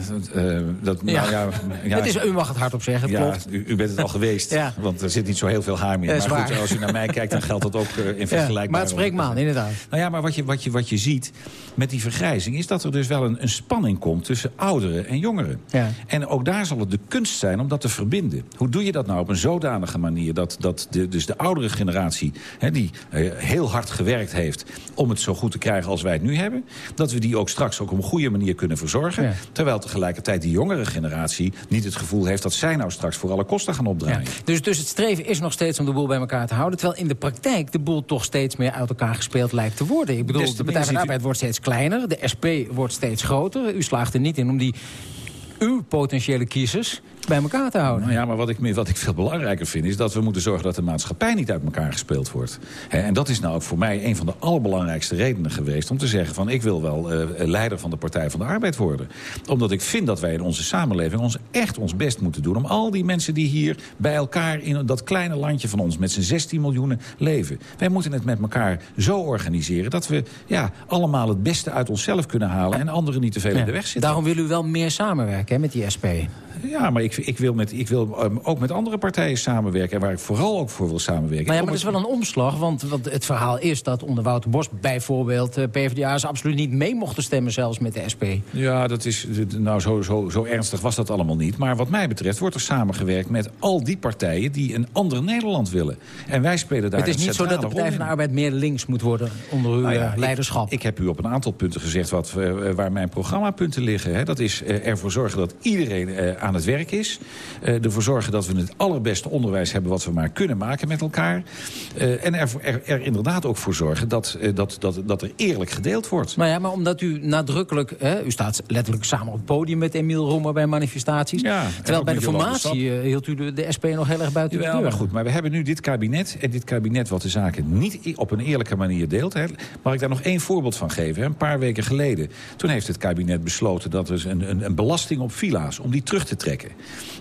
Speaker 12: dat, nou ja, <laughs> ja,
Speaker 10: het is, u mag het hardop zeggen, het
Speaker 12: ja,
Speaker 10: klopt.
Speaker 12: u, u bent het al geweest.
Speaker 10: Ja.
Speaker 12: Want er zit niet zo heel veel haar meer. Maar goed, als u naar mij kijkt, dan geldt dat ook in
Speaker 10: Ja,
Speaker 12: vergelijkbare...
Speaker 10: maar het spreekt me aan, inderdaad.
Speaker 12: Nou ja, maar wat je, wat, je, wat je ziet met die vergrijzing... is dat er dus wel een, een spanning komt tussen ouderen en jongeren.
Speaker 10: Ja.
Speaker 12: En ook daar zal het de kunst zijn om dat te verbinden. Hoe doe je dat nou op een zodanige manier... dat, dat de, dus de oudere generatie, hè, die eh, heel hard gewerkt heeft... om het zo goed te krijgen als wij het nu hebben... dat we die ook straks ook op een goede manier kunnen verzorgen...
Speaker 10: Ja.
Speaker 12: terwijl tegelijkertijd die jongere generatie niet het gevoel heeft... dat zij nou straks voor alle kosten gaan opdraaien.
Speaker 10: Ja. Dus, dus het streven is nog steeds om de boel bij elkaar te houden... terwijl in de praktijk de boel toch steeds meer uit elkaar gespeeld lijkt te worden. Ik bedoel, de Partij van de Arbeid wordt steeds kleiner... de SP wordt steeds groter. U slaagt er niet in om die uw potentiële kiezers bij elkaar te houden.
Speaker 12: Nou ja, maar wat ik, wat ik veel belangrijker vind... is dat we moeten zorgen dat de maatschappij niet uit elkaar gespeeld wordt. En dat is nou ook voor mij een van de allerbelangrijkste redenen geweest... om te zeggen van ik wil wel eh, leider van de Partij van de Arbeid worden. Omdat ik vind dat wij in onze samenleving ons echt ons best moeten doen... om al die mensen die hier bij elkaar in dat kleine landje van ons... met z'n 16 miljoenen leven. Wij moeten het met elkaar zo organiseren... dat we ja, allemaal het beste uit onszelf kunnen halen... en anderen niet te veel in de weg zitten.
Speaker 10: Daarom wil u wel meer samenwerken hè, met die SP.
Speaker 12: Ja, maar ik, ik wil, met, ik wil um, ook met andere partijen samenwerken... en waar ik vooral ook voor wil samenwerken.
Speaker 10: Nou ja, maar dat is wel een omslag, want, want het verhaal is dat onder Wouter Bos bijvoorbeeld... eh, PvdA's absoluut niet mee mochten stemmen zelfs met de SP.
Speaker 12: Ja, dat is, nou, zo, zo, zo ernstig was dat allemaal niet. Maar wat mij betreft wordt er samengewerkt met al die partijen... die een ander Nederland willen. En wij spelen daar
Speaker 10: het is niet zo dat de Partij van de Arbeid meer links moet worden onder uw
Speaker 12: Nou ja,
Speaker 10: eh,
Speaker 12: ik-
Speaker 10: leiderschap.
Speaker 12: Ik, heb u op een aantal punten gezegd wat, eh, waar mijn programmapunten liggen. Hè. Dat is ervoor zorgen dat iedereen aan het werk is. Eh, ervoor zorgen dat we het allerbeste onderwijs hebben... wat we maar kunnen maken met elkaar. Eh, en er, er, er inderdaad ook voor zorgen dat, eh, dat, dat, dat er eerlijk gedeeld wordt.
Speaker 10: Maar ja, maar omdat u nadrukkelijk... Hè, u staat letterlijk samen op het podium met Emiel Roemer bij manifestaties.
Speaker 12: Ja,
Speaker 10: terwijl bij de formatie hield u de, de SP nog heel erg buiten
Speaker 12: Jawel,
Speaker 10: de deur.
Speaker 12: maar goed, maar we hebben nu dit kabinet. En dit kabinet wat de zaken niet op een eerlijke manier deelt. Hè. Mag ik daar nog één voorbeeld van geven? Hè? Een paar weken geleden. Toen heeft het kabinet besloten dat er een, een, een belasting op villa's... om die terug te trekken.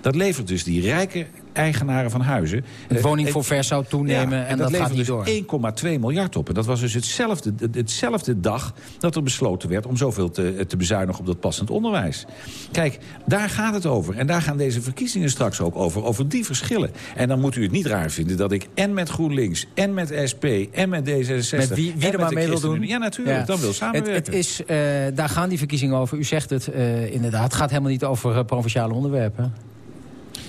Speaker 12: Dat levert dus die rijke eigenaren van huizen...
Speaker 10: Het
Speaker 12: eh,
Speaker 10: woningforfait zou toenemen
Speaker 12: ja,
Speaker 10: en dat gaat niet
Speaker 12: dus 1,2 miljard op. En dat was dus hetzelfde, hetzelfde dag dat er besloten werd... om zoveel te, te bezuinigen op dat passend onderwijs. Kijk, daar gaat het over. En daar gaan deze verkiezingen straks ook over. Over die verschillen. En dan moet u het niet raar vinden dat ik en met GroenLinks... en met SP en met D66...
Speaker 10: Met wie, wie er maar mee wil doen.
Speaker 12: Ja, natuurlijk.
Speaker 10: Ja.
Speaker 12: Dan wil samenwerken.
Speaker 10: het is, eh, daar gaan die verkiezingen over. U zegt het eh, inderdaad. Het gaat helemaal niet over eh, provinciale onderwerpen.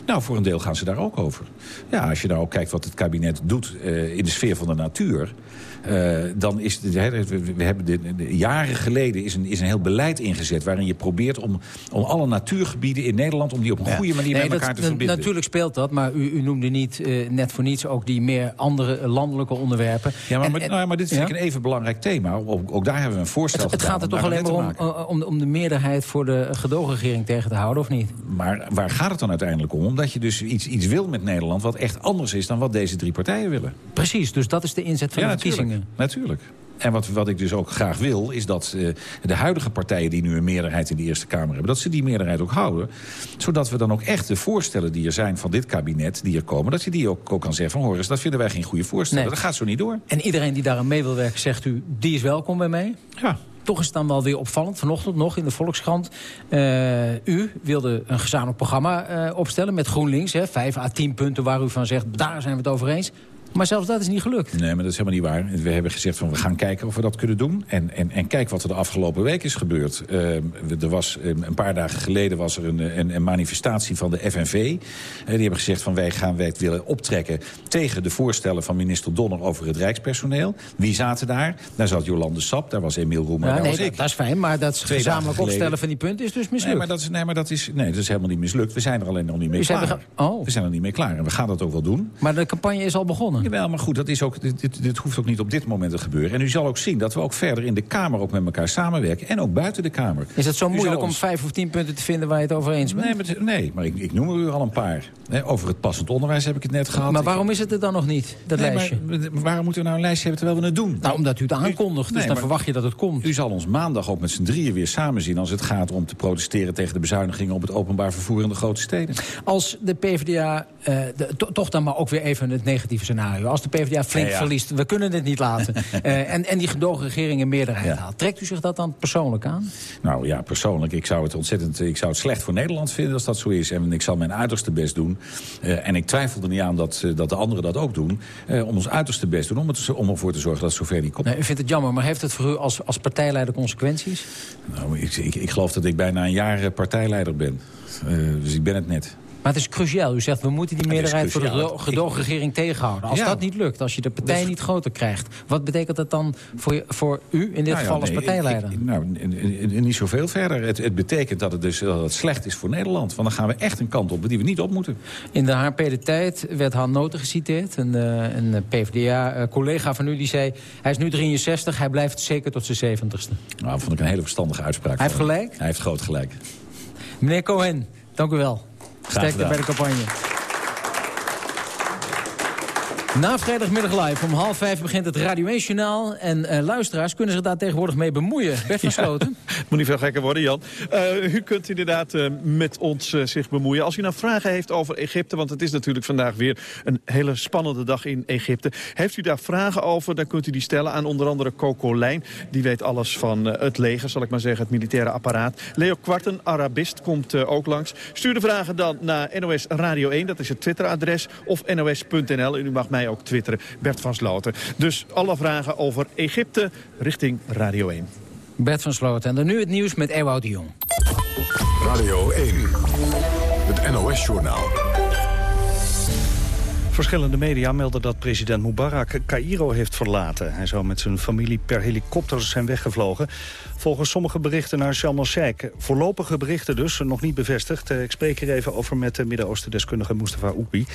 Speaker 12: Nou, voor een deel gaan ze daar ook over. Ja, als je nou ook kijkt wat het kabinet doet eh, in de sfeer van de natuur... eh, dan is we, hebben de, de- jaren geleden is een, is een heel beleid ingezet... waarin je probeert om, om alle natuurgebieden in Nederland... om die op een goede manier
Speaker 10: Nee,
Speaker 12: met
Speaker 10: dat-
Speaker 12: elkaar te verbinden.
Speaker 10: Natuurlijk speelt dat, maar u, u noemde niet eh, net voor niets... ook die meer andere landelijke onderwerpen.
Speaker 12: Ja, maar,
Speaker 10: En-
Speaker 12: maar-
Speaker 10: en-
Speaker 12: nou ja, maar dit vind
Speaker 10: ja?
Speaker 12: een even belangrijk thema. Ook, ook daar hebben we een voorstel
Speaker 10: Het, het gaat er toch alleen
Speaker 12: een
Speaker 10: maar om, om, de- om de meerderheid voor de gedoogregering tegen te houden, of niet?
Speaker 12: Maar waar gaat het dan uiteindelijk om? Omdat je dus iets, iets wil met Nederland... wat echt anders is dan wat deze drie partijen willen.
Speaker 10: Precies, dus dat is de inzet van
Speaker 12: ja,
Speaker 10: de verkiezingen.
Speaker 12: Natuurlijk. natuurlijk. En wat, wat ik dus ook graag wil, is dat eh, de huidige partijen... die nu een meerderheid in de Eerste Kamer hebben... dat ze die meerderheid ook houden. Zodat we dan ook echt de voorstellen die er zijn van dit kabinet... die er komen, dat je die ook, ook kan zeggen van... hoor eens, dat vinden wij geen goede voorstellen.
Speaker 10: Nee.
Speaker 12: Dat gaat zo niet door.
Speaker 10: En iedereen die daaraan mee wil werken, zegt u, die is welkom bij mij?
Speaker 12: Ja.
Speaker 10: Toch is het dan wel weer opvallend, vanochtend nog in de Volkskrant. Eh, u wilde een gezamenlijk programma eh, opstellen met GroenLinks. Hè, vijf à tien punten waar u van zegt, daar zijn we het over eens. Maar zelfs dat is niet gelukt.
Speaker 12: Nee, maar dat is helemaal niet waar. We hebben gezegd van we gaan kijken of we dat kunnen doen. En, en, en kijk wat er de afgelopen week is gebeurd. Uh, er was, um, een paar dagen geleden was er een, een, een manifestatie van de FNV. Uh, die hebben gezegd van wij gaan wij het willen optrekken... tegen de voorstellen van minister Donner over het Rijkspersoneel. Wie zaten daar? Daar zat Jolande Sap, daar was Emiel Roemer,
Speaker 10: ja,
Speaker 12: daar
Speaker 10: nee,
Speaker 12: was
Speaker 10: dat,
Speaker 12: ik.
Speaker 10: dat is fijn, maar dat gezamenlijk opstellen van die punten is dus mislukt.
Speaker 12: Nee, maar dat is, nee, maar dat is, nee, dat is helemaal niet mislukt. We zijn er alleen nog niet mee klaar.
Speaker 10: oh.
Speaker 12: We zijn er niet mee klaar en we gaan dat ook wel doen.
Speaker 10: Maar de campagne is al begonnen?
Speaker 12: Jawel, maar goed, dat is ook, dit, dit, hoeft ook niet op dit moment te gebeuren. En u zal ook zien dat we ook verder in de Kamer ook met elkaar samenwerken. En ook buiten de Kamer.
Speaker 10: Is het zo moeilijk om vijf of tien punten te vinden waar je het over eens bent?
Speaker 12: Nee, maar, nee, maar ik, ik noem er u al een paar. Over het passend onderwijs heb ik het net gehad.
Speaker 10: Maar waarom is het er dan nog niet, dat
Speaker 12: Nee,
Speaker 10: lijstje?
Speaker 12: maar waarom moeten we nou een lijstje hebben terwijl we het doen?
Speaker 10: Nou, omdat u het aankondigt, dus
Speaker 12: Nee,
Speaker 10: dan verwacht je dat het komt.
Speaker 12: U zal ons maandag ook met z'n drieën weer samen zien... als het gaat om te protesteren tegen de bezuinigingen... op het openbaar vervoer in de grote steden.
Speaker 10: Als de PvdA, eh, de- to- toch dan maar ook weer even het negatieve scenario. Als de PvdA flink
Speaker 12: Ja, ja.
Speaker 10: verliest, we kunnen het niet laten. <laughs> eh, en, en die gedoogregering een meerderheid haalt. Trekt u zich dat dan persoonlijk aan?
Speaker 12: Nou ja, persoonlijk, ik zou het ontzettend... ik zou het slecht voor Nederland vinden als dat zo is. En ik zal mijn uiterste best doen. Eh, en ik twijfel er niet aan dat, eh, dat de anderen dat ook doen. om ons uiterste best doen, om, het, om ervoor te zorgen dat het zover niet komt.
Speaker 10: Nee, u vindt het jammer, maar heeft het voor u als, als partijleider consequenties?
Speaker 12: Nou, ik, ik, ik geloof dat ik bijna een jaar partijleider ben. Dus ik ben het net.
Speaker 10: Maar het is cruciaal. U zegt, we moeten die meerderheid voor de gedoogregering tegenhouden. Als
Speaker 12: Ja.
Speaker 10: dat niet lukt, als je de partij
Speaker 12: Dus-
Speaker 10: niet groter krijgt... wat betekent dat dan voor, je- voor u, in dit
Speaker 12: Nou ja,
Speaker 10: geval als
Speaker 12: nee,
Speaker 10: partijleider?
Speaker 12: ik- ik- nou, niet zoveel verder. Het, het betekent dat het dus dat het slecht is voor Nederland. Want dan gaan we echt een kant op die we niet op moeten.
Speaker 10: In de HP De Tijd werd Han Noten geciteerd. Een, eh, een PvdA-collega van u die zei... hij is nu 63, hij blijft zeker tot zijn 70ste.
Speaker 12: Nou, vond ik een hele verstandige uitspraak.
Speaker 10: Hij heeft gelijk?
Speaker 12: Hij heeft groot gelijk.
Speaker 10: Meneer Cohen, dank u wel. Sterkte bij de campagne. Na vrijdagmiddag live om half vijf begint het Radio 1 Journaal. En eh, luisteraars kunnen zich daar tegenwoordig mee bemoeien. Bert van <laughs> Sloten. <laughs>
Speaker 14: Moet niet veel gekker worden, Jan. Eh, u kunt inderdaad eh, met ons zich bemoeien. Als u nou vragen heeft over Egypte, want het is natuurlijk vandaag weer een hele spannende dag in Egypte. Heeft u daar vragen over, dan kunt u die stellen aan onder andere Coco Lijn. Die weet alles van het leger, zal ik maar zeggen, het militaire apparaat. Leo Kwarten, Arabist, komt ook langs. Stuur de vragen dan naar NOS Radio 1, dat is het Twitteradres, of nos.nl. En u mag mij ook twitteren, Bert van Sloten. Dus alle vragen over Egypte richting Radio 1.
Speaker 10: Bert van Sloten. En dan nu het nieuws met Ewout de Jong.
Speaker 1: Radio 1. Het NOS-journaal.
Speaker 2: Verschillende media melden dat president Mubarak Cairo heeft verlaten. Hij zou met zijn familie per helikopter zijn weggevlogen. Volgens sommige berichten naar Sharm el-Sheikh. Voorlopige berichten dus, nog niet bevestigd. Eh, Ik spreek hier even over met de Midden-Oosten-deskundige Mustafa Oekbi.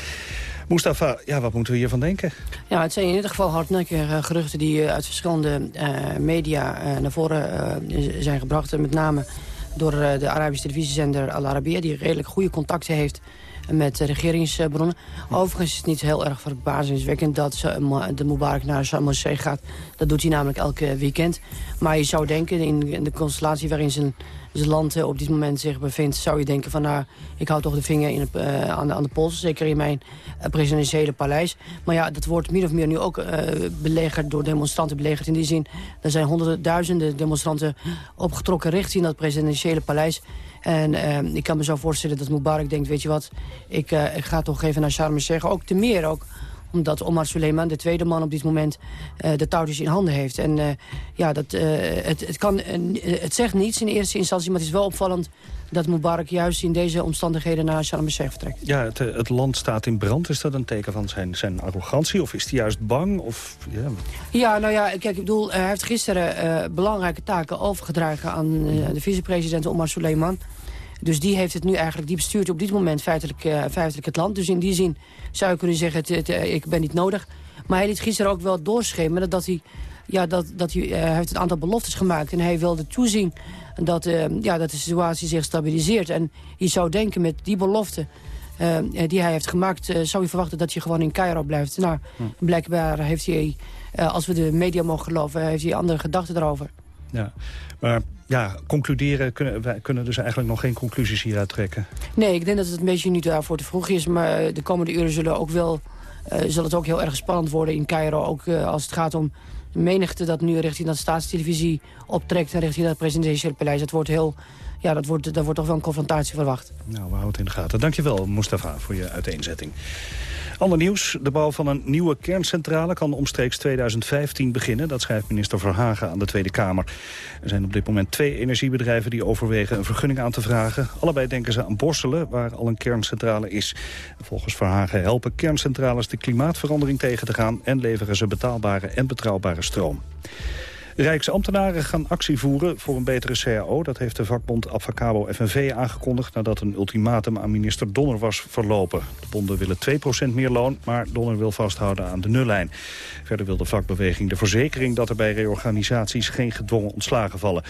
Speaker 2: Mustafa, ja, wat moeten we hiervan denken?
Speaker 15: Ja, het zijn in ieder geval hardnekkige eh, geruchten die eh, uit verschillende eh, media naar voren zijn gebracht. Met name door de Arabische televisiezender Al Arabiya, die redelijk goede contacten heeft met regeringsbronnen. Overigens is het niet heel erg verbazingwekkend dat de Mubarak naar Sharm gaat. Dat doet hij namelijk elke weekend. Maar je zou denken, in de constellatie waarin zijn, zijn land eh, op dit moment zich bevindt... zou je denken van, nou, ik hou toch de vinger in het, eh, aan, de, aan de pols. Zeker in mijn eh, presidentiële paleis. Maar ja, dat wordt min of meer nu ook eh, belegerd door demonstranten. Belegerd in die zin, er zijn honderden, duizenden demonstranten opgetrokken richting dat presidentiële paleis. En ik kan me zo voorstellen dat Mubarak denkt, weet je wat, ik, ik ga toch even naar Sharm el-Sheikh. Ook te meer ook omdat Omar Suleiman, de tweede man op dit moment, eh, de touwtjes in handen heeft. En eh, ja, dat, eh, het, het, kan, het zegt niets in eerste instantie, maar het is wel opvallend dat Mubarak juist in deze omstandigheden naar Sharm el-Sheikh vertrekt.
Speaker 2: Ja, het, het land staat in brand. Is dat een teken van zijn, zijn arrogantie? Of is hij juist bang? Of, ja,
Speaker 15: Ja, nou ja, kijk, ik bedoel, hij heeft gisteren belangrijke taken overgedragen aan de vicepresident Omar Suleiman. Dus die heeft het nu eigenlijk, die bestuurt op dit moment feitelijk, eh, feitelijk het land. Dus in die zin zou je kunnen zeggen, het, het, eh, ik ben niet nodig. Maar hij liet gisteren ook wel doorschemeren dat hij, ja, dat, dat hij, eh, hij heeft een aantal beloftes gemaakt. En hij wilde toezien dat, ja, dat de situatie zich stabiliseert. En je zou denken met die beloften eh, die hij heeft gemaakt... zou je verwachten dat hij gewoon in Cairo blijft. Nou, blijkbaar heeft hij, als we de media mogen geloven... heeft hij andere gedachten erover.
Speaker 2: Ja. Maar ja, concluderen, kunnen, wij kunnen dus eigenlijk nog geen conclusies hieruit trekken.
Speaker 15: Nee, ik denk dat het een beetje nu daarvoor te vroeg is. Maar de komende uren zullen ook wel, eh, zal het ook heel erg spannend worden in Cairo. Ook eh, als het gaat om menigte dat nu richting dat staatstelevisie optrekt... en richting dat presidentiële paleis. Dat wordt heel... Ja, dat wordt, daar wordt toch wel een confrontatie verwacht.
Speaker 2: Nou, we houden het in de gaten. Dankjewel, Mustafa, voor je uiteenzetting. Ander nieuws. De bouw van een nieuwe kerncentrale kan omstreeks 2015 beginnen. Dat schrijft minister Verhagen aan de Tweede Kamer. Er zijn op dit moment twee energiebedrijven die overwegen een vergunning aan te vragen. Allebei denken ze aan Borselen, waar al een kerncentrale is. Volgens Verhagen helpen kerncentrales de klimaatverandering tegen te gaan... en leveren ze betaalbare en betrouwbare stroom. Rijksambtenaren gaan actie voeren voor een betere CAO. Dat heeft de vakbond Avacabo FNV aangekondigd... nadat een ultimatum aan minister Donner was verlopen. De bonden willen 2% meer loon, maar Donner wil vasthouden aan de nullijn. Verder wil de vakbeweging de verzekering dat er bij reorganisaties geen gedwongen ontslagen vallen.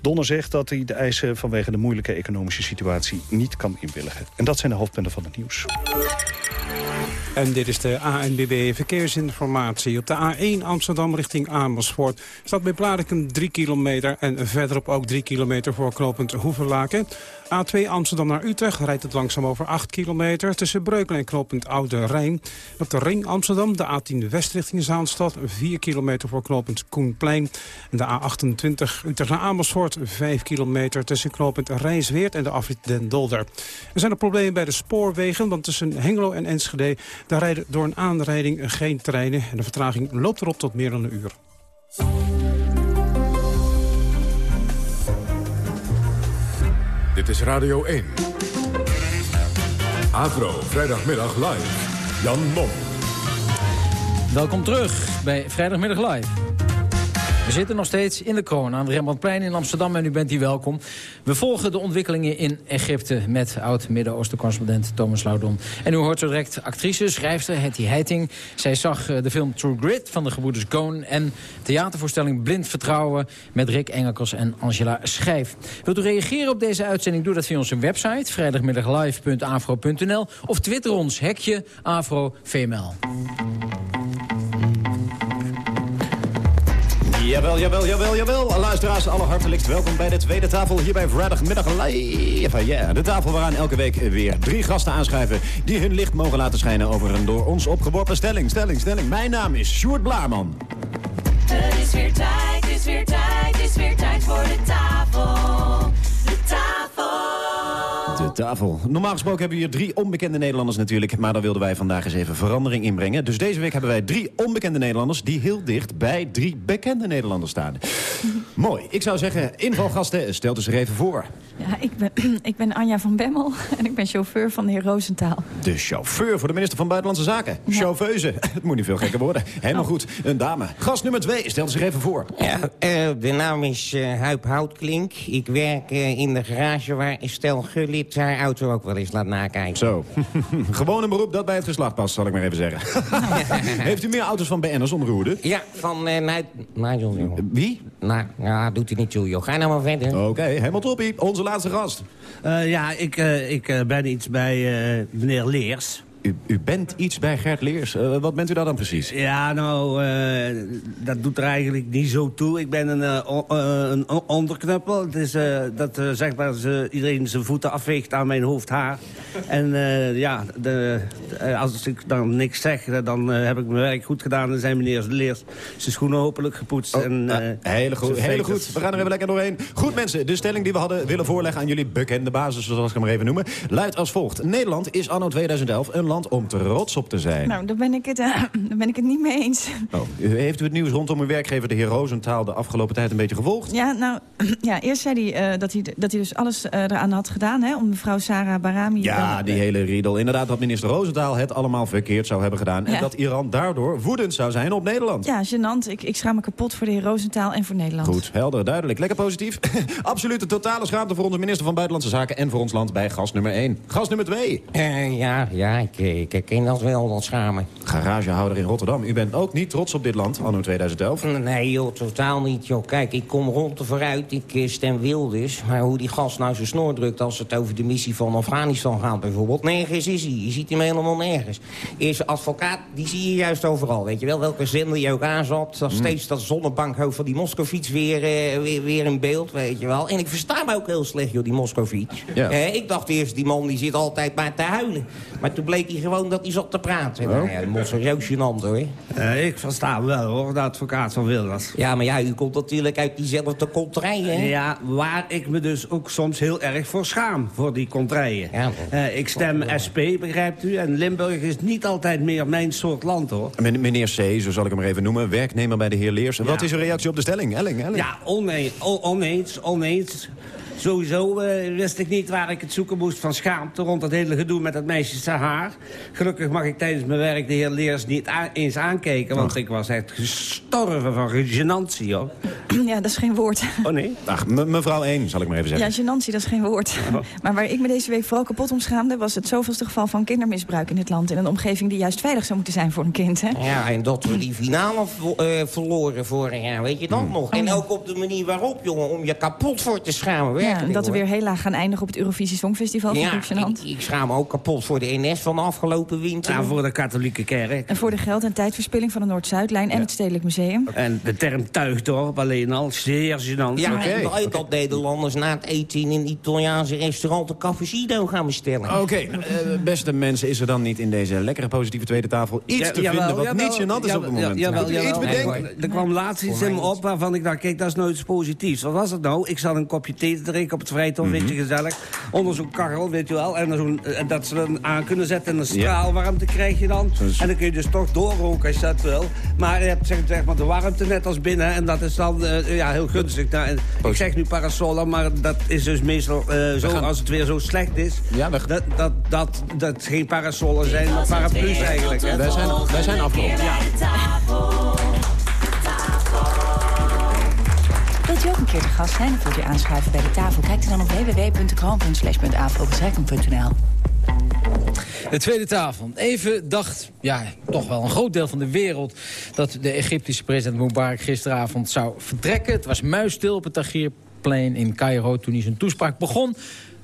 Speaker 2: Donner zegt dat hij de eisen vanwege de moeilijke economische situatie niet kan inwilligen. En dat zijn de hoofdpunten van het nieuws.
Speaker 16: En dit is de ANBB Verkeersinformatie. Op de A1 Amsterdam richting Amersfoort staat bij Blarikum 3 kilometer... en verderop ook 3 kilometer voor knooppunt Hoevenlaken. A2 Amsterdam naar Utrecht rijdt het langzaam over 8 kilometer... tussen Breukelen en knooppunt Oude Rijn. Op de ring Amsterdam, de A10 West richting Zaanstad... 4 kilometer voor knooppunt Koenplein. En de A28 Utrecht naar Amersfoort, 5 kilometer... tussen knooppunt Rijsweert en de afrit Den Dolder. Er zijn er problemen bij de spoorwegen, want tussen Hengelo en Enschede... daar rijden door een aanrijding geen treinen... en de vertraging loopt erop tot meer dan een uur.
Speaker 1: Dit is Radio 1. Avro, vrijdagmiddag live. Jan Mom.
Speaker 10: Welkom terug bij Vrijdagmiddag Live. We zitten nog steeds in de kroon aan het Rembrandtplein in Amsterdam en u bent hier welkom. We volgen de ontwikkelingen in Egypte met oud-Midden-Oosten-correspondent Thomas Laudon. En u hoort zo direct actrice, schrijfster Hetty Heiting. Zij zag eh, de film True Grit van de gebroeders Cohn en theatervoorstelling Blind Vertrouwen met Rick Engelkers en Angela Schijf. Wilt u reageren op deze uitzending? Doe dat via onze website vrijdagmiddaglive.afro.nl of twitter ons hekje AfroVML.
Speaker 17: Jawel, jawel, jawel, jawel. Luisteraars, allerhartelijkst welkom bij de tweede tafel hier bij Vrijdagmiddag Live. Ja, de tafel waaraan elke week weer drie gasten aanschuiven... die hun licht mogen laten schijnen over een door ons opgeworpen stelling. Stelling, stelling. Mijn naam is Sjoerd Blaarman.
Speaker 18: Het is weer tijd, het is weer tijd, het is weer tijd voor de tafel. Tafel.
Speaker 17: Normaal gesproken hebben we hier drie onbekende Nederlanders natuurlijk... maar daar wilden wij vandaag eens even verandering in brengen. Dus deze week hebben wij drie onbekende Nederlanders... die heel dicht bij drie bekende Nederlanders staan. Mooi. Ik zou zeggen, invalgasten, stelt u zich even voor.
Speaker 19: Ja, ik ben, <clears throat> ik ben Anja van Bemmel <laughs> en ik ben chauffeur van de heer Roosentaal.
Speaker 17: De chauffeur voor de minister van Buitenlandse Zaken. Chauffeuse. <laughs> Het moet niet veel gekker worden. Helemaal goed. Een dame. Gast nummer twee, stelt zich even voor.
Speaker 20: Ja, eh, de naam is eh Huip Houtklink. Ik werk eh, in de garage waar Stel Gullit haar auto ook wel eens laat nakijken.
Speaker 17: Zo. <laughs> Gewoon een beroep dat bij het geslacht past, zal ik maar even zeggen. Heeft u meer auto's van BN'ers onroerde?
Speaker 20: Ja, van uh, Nigel.
Speaker 17: Wie?
Speaker 20: Nou, ja, doet hij niet toe, joh. Ga nou maar verder.
Speaker 17: Oké, helemaal toppie. Onze laatste gast.
Speaker 21: Eh, ja, ik, eh, ik eh, ben iets bij eh, meneer Leers.
Speaker 17: U, u bent iets bij Gert Leers. Eh, wat bent u daar dan precies?
Speaker 21: Ja, nou, eh, dat doet er eigenlijk niet zo toe. Ik ben een, eh, een onderknuppel. Het is dat zeg maar ze, iedereen zijn voeten afveegt aan mijn hoofdhaar. En ja, de, de- als ik dan niks zeg, dan heb ik mijn werk goed gedaan. En zijn meneer Leers zijn schoenen hopelijk gepoetst. en,
Speaker 17: Oh, hele goed, hele goed. We gaan er even lekker doorheen. Goed mensen, de stelling die we hadden willen voorleggen aan jullie bekende basis, zoals ik hem maar even noemen, luidt als volgt. Nederland is anno 2011 een land om trots op te zijn.
Speaker 19: Nou, daar ben ik het, eh, <clears throat> daar ben ik het niet mee eens.
Speaker 17: Oh, heeft u het nieuws rondom uw werkgever, de heer Roosentaal, de afgelopen tijd een beetje gevolgd?
Speaker 19: Ja, nou, <clears throat> ja, eerst zei hij eh, dat, hij dat hij dus alles eh, eraan had gedaan... Hè, om mevrouw Sarah Barami...
Speaker 17: Ja,
Speaker 19: dan-
Speaker 17: die hele riedel. Inderdaad dat minister Roosentaal het allemaal verkeerd zou hebben gedaan. En
Speaker 19: Ja.
Speaker 17: dat Iran daardoor woedend zou zijn op Nederland.
Speaker 19: Ja, gênant. Ik, ik schaam me kapot voor de heer Roosentaal en voor Nederland.
Speaker 17: Goed, helder, duidelijk. Lekker positief. <laughs> Absolute totale schaamte voor onze minister van Buitenlandse Zaken... en voor ons land bij gast nummer 1. Gast nummer 2.
Speaker 20: Eh, ja, ja, ik, ik herken dat wel, dat schamen.
Speaker 17: Garagehouder in Rotterdam. U bent ook niet trots op dit land, anno 2011.
Speaker 20: Nee, joh, totaal niet, joh. Kijk, ik kom rond en vooruit, ik eh, stem Wilders. Maar hoe die gast nou zijn snor drukt als het over de missie van Afghanistan gaat bijvoorbeeld... nergens is hij. Je ziet hem helemaal nergens. Eerste advocaat, die zie je juist overal, weet je wel. Welke zender je ook aanzat. Dan steeds dat zonnebankhoofd van die Moskovits weer, eh, weer, weer in beeld, weet je wel. En ik versta hem ook heel slecht, joh, die Moskovits.
Speaker 17: Ja.
Speaker 20: Eh, ik dacht eerst, die man die zit altijd maar te huilen. Maar toen bleek hij gewoon dat hij zat te praten. Nou ja, dat was gênant, hoor.
Speaker 21: Eh, ik versta wel, hoor, de advocaat van Wilders.
Speaker 20: Ja, maar ja, u komt natuurlijk uit diezelfde kontrij, hè?
Speaker 21: Ja, waar ik me dus ook soms heel erg voor schaam, voor die contraien. Eh, ik stem SP, begrijpt u, en Limburg is niet altijd meer mijn soort land, hoor.
Speaker 17: Men- Meneer C, zo zal ik hem maar even noemen, werknemer bij de heer Leers. Wat is uw reactie op de stelling? Elling, Elling.
Speaker 21: Ja, oneens, oneens, oneens. Sowieso eh, wist ik niet waar ik het zoeken moest van schaamte... rond dat hele gedoe met dat meisje Sahar. Gelukkig mag ik tijdens mijn werk de heer Leers niet eens aankijken... want ik was echt gestorven van genantie, hoor. <clears throat>
Speaker 19: Ja, dat is geen woord.
Speaker 21: Oh nee?
Speaker 17: Ach, me- mevrouw 1, zal ik maar even
Speaker 19: Ja,
Speaker 17: zeggen.
Speaker 19: gênantie, dat is geen woord.
Speaker 21: Oh. <laughs>
Speaker 19: Maar waar ik me deze week vooral kapot om schaamde... was het zoveelste geval van kindermisbruik in het land. In een omgeving die juist veilig zou moeten zijn voor een kind. Hè?
Speaker 20: Ja, en dat we die finale eh, verloren vorig jaar, weet je dat nog? En ook op de manier waarop, jongen, om je kapot voor te schamen.
Speaker 19: En dat we weer heel laag gaan eindigen op het Eurovisie Songfestival.
Speaker 20: Ja,
Speaker 19: ik
Speaker 20: ik, schaam me ook kapot voor de NS van de afgelopen winter.
Speaker 21: Ja, voor de katholieke kerk.
Speaker 19: En voor de geld- en tijdverspilling van de Noord-Zuidlijn en het Stedelijk Museum.
Speaker 21: En de term tuigdorp alleen al, zeer gênant.
Speaker 20: Ja, en blij dat Nederlanders na het eten in een Italiaanse restaurant een cafecino gaan bestellen.
Speaker 17: Oké, eh, beste mensen, is er dan niet in deze lekkere positieve tweede tafel iets
Speaker 21: Ja,
Speaker 17: te
Speaker 21: jawel,
Speaker 17: vinden wat
Speaker 21: jawel,
Speaker 17: niet gênant is
Speaker 21: jawel,
Speaker 17: op het moment?
Speaker 21: Jawel, jawel,
Speaker 17: iets bedenken?
Speaker 21: Er kwam laatst iets in me op waarvan ik dacht, kijk, dat is nooit iets positiefs. Wat was het nou? Ik zat een kopje thee te drinken op het Vrijthof, weet je, gezellig. Onder zo'n kachel, weet je wel. En, zo'n, eh, dat ze dan aan kunnen zetten en een straalwarmte krijg je dan. En dan kun je dus toch doorroken als je dat wil. Maar je hebt zeg, zeg maar de warmte net als binnen. En dat is dan eh, ja, heel gunstig. Nou, en ik zeg nu parasolen, maar dat is dus meestal eh, zo
Speaker 17: gaan-
Speaker 21: als het weer zo slecht is.
Speaker 17: Ja, we-
Speaker 21: dat, dat, dat, dat geen parasolen zijn, maar paraplu's eigenlijk. hè.
Speaker 17: Wij zijn, wij zijn.
Speaker 22: Wilt een keer te gast zijn of aanschuiven bij de tafel? Kijk dan op.
Speaker 10: De tweede tafel. Even dacht, ja, toch wel een groot deel van de wereld... dat de Egyptische president Mubarak gisteravond zou vertrekken. Het was muisstil op het Tahrirplein in Cairo toen hij zijn toespraak begon.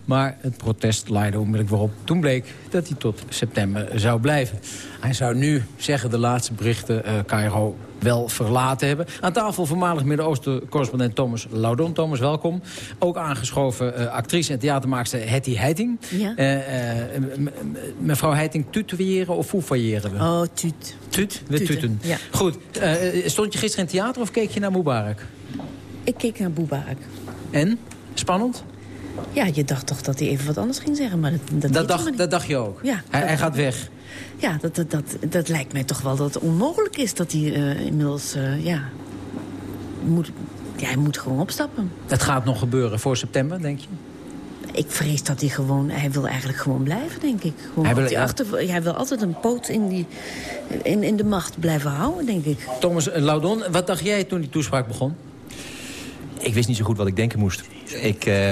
Speaker 10: Maar het protest leidde onmiddellijk weer op. Toen bleek dat hij tot september zou blijven. Hij zou nu, zeggen de laatste berichten, eh Cairo wel verlaten hebben. Aan tafel voormalig Midden-Oosten-correspondent Thomas Laudon. Thomas, welkom. Ook aangeschoven eh, actrice en theatermaakster Hetty Heiting.
Speaker 23: Ja.
Speaker 10: M- mevrouw Heiting, tutoyeren of foefailleren we?
Speaker 23: Oh, tuut.
Speaker 10: Tuut? We
Speaker 23: Tuten, ja.
Speaker 10: Goed. stond je gisteren in het theater of keek je naar Mubarak?
Speaker 23: Ik keek naar Boebarak.
Speaker 10: En? Spannend?
Speaker 23: Ja, je dacht toch dat hij even wat anders ging zeggen, maar dat, dat,
Speaker 10: Dat dacht, dat dacht je ook?
Speaker 23: Ja,
Speaker 10: Hij, hij gaat weg.
Speaker 23: Ja, dat, dat, dat, dat lijkt mij toch wel dat het onmogelijk is dat hij eh, inmiddels, eh, ja, moet, ja, hij moet gewoon opstappen.
Speaker 10: Het gaat nog gebeuren voor september, denk je?
Speaker 23: Ik vrees dat hij gewoon, hij wil eigenlijk gewoon blijven, denk ik. Gewoon
Speaker 10: Hij wil-
Speaker 23: achter, hij wil altijd een poot in, die, in, in de macht blijven houden, denk ik.
Speaker 10: Thomas eh, Laudon, wat dacht jij toen die toespraak begon?
Speaker 24: Ik wist niet zo goed wat ik denken moest. Ik, eh,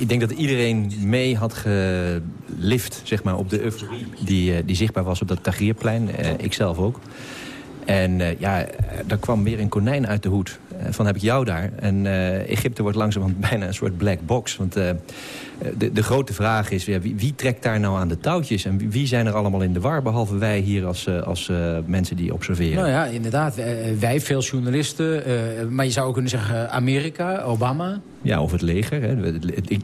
Speaker 24: ik denk dat iedereen mee had gelift zeg maar, op de euforie die, eh, die zichtbaar was op dat Tahrirplein. Eh, ik zelf ook. En ja, daar kwam weer een konijn uit de hoed. Eh, van heb ik jou daar. En eh, Egypte wordt langzamerhand <laughs> bijna een soort black box. Want eh, de, de grote vraag is, ja, wie, wie trekt daar nou aan de touwtjes? En wie, wie zijn er allemaal in de war, behalve wij hier als, als mensen die observeren?
Speaker 10: Nou ja, inderdaad. Wij, veel journalisten. maar je zou ook kunnen zeggen Amerika, Obama.
Speaker 24: Ja, of het leger. Hè. Ik,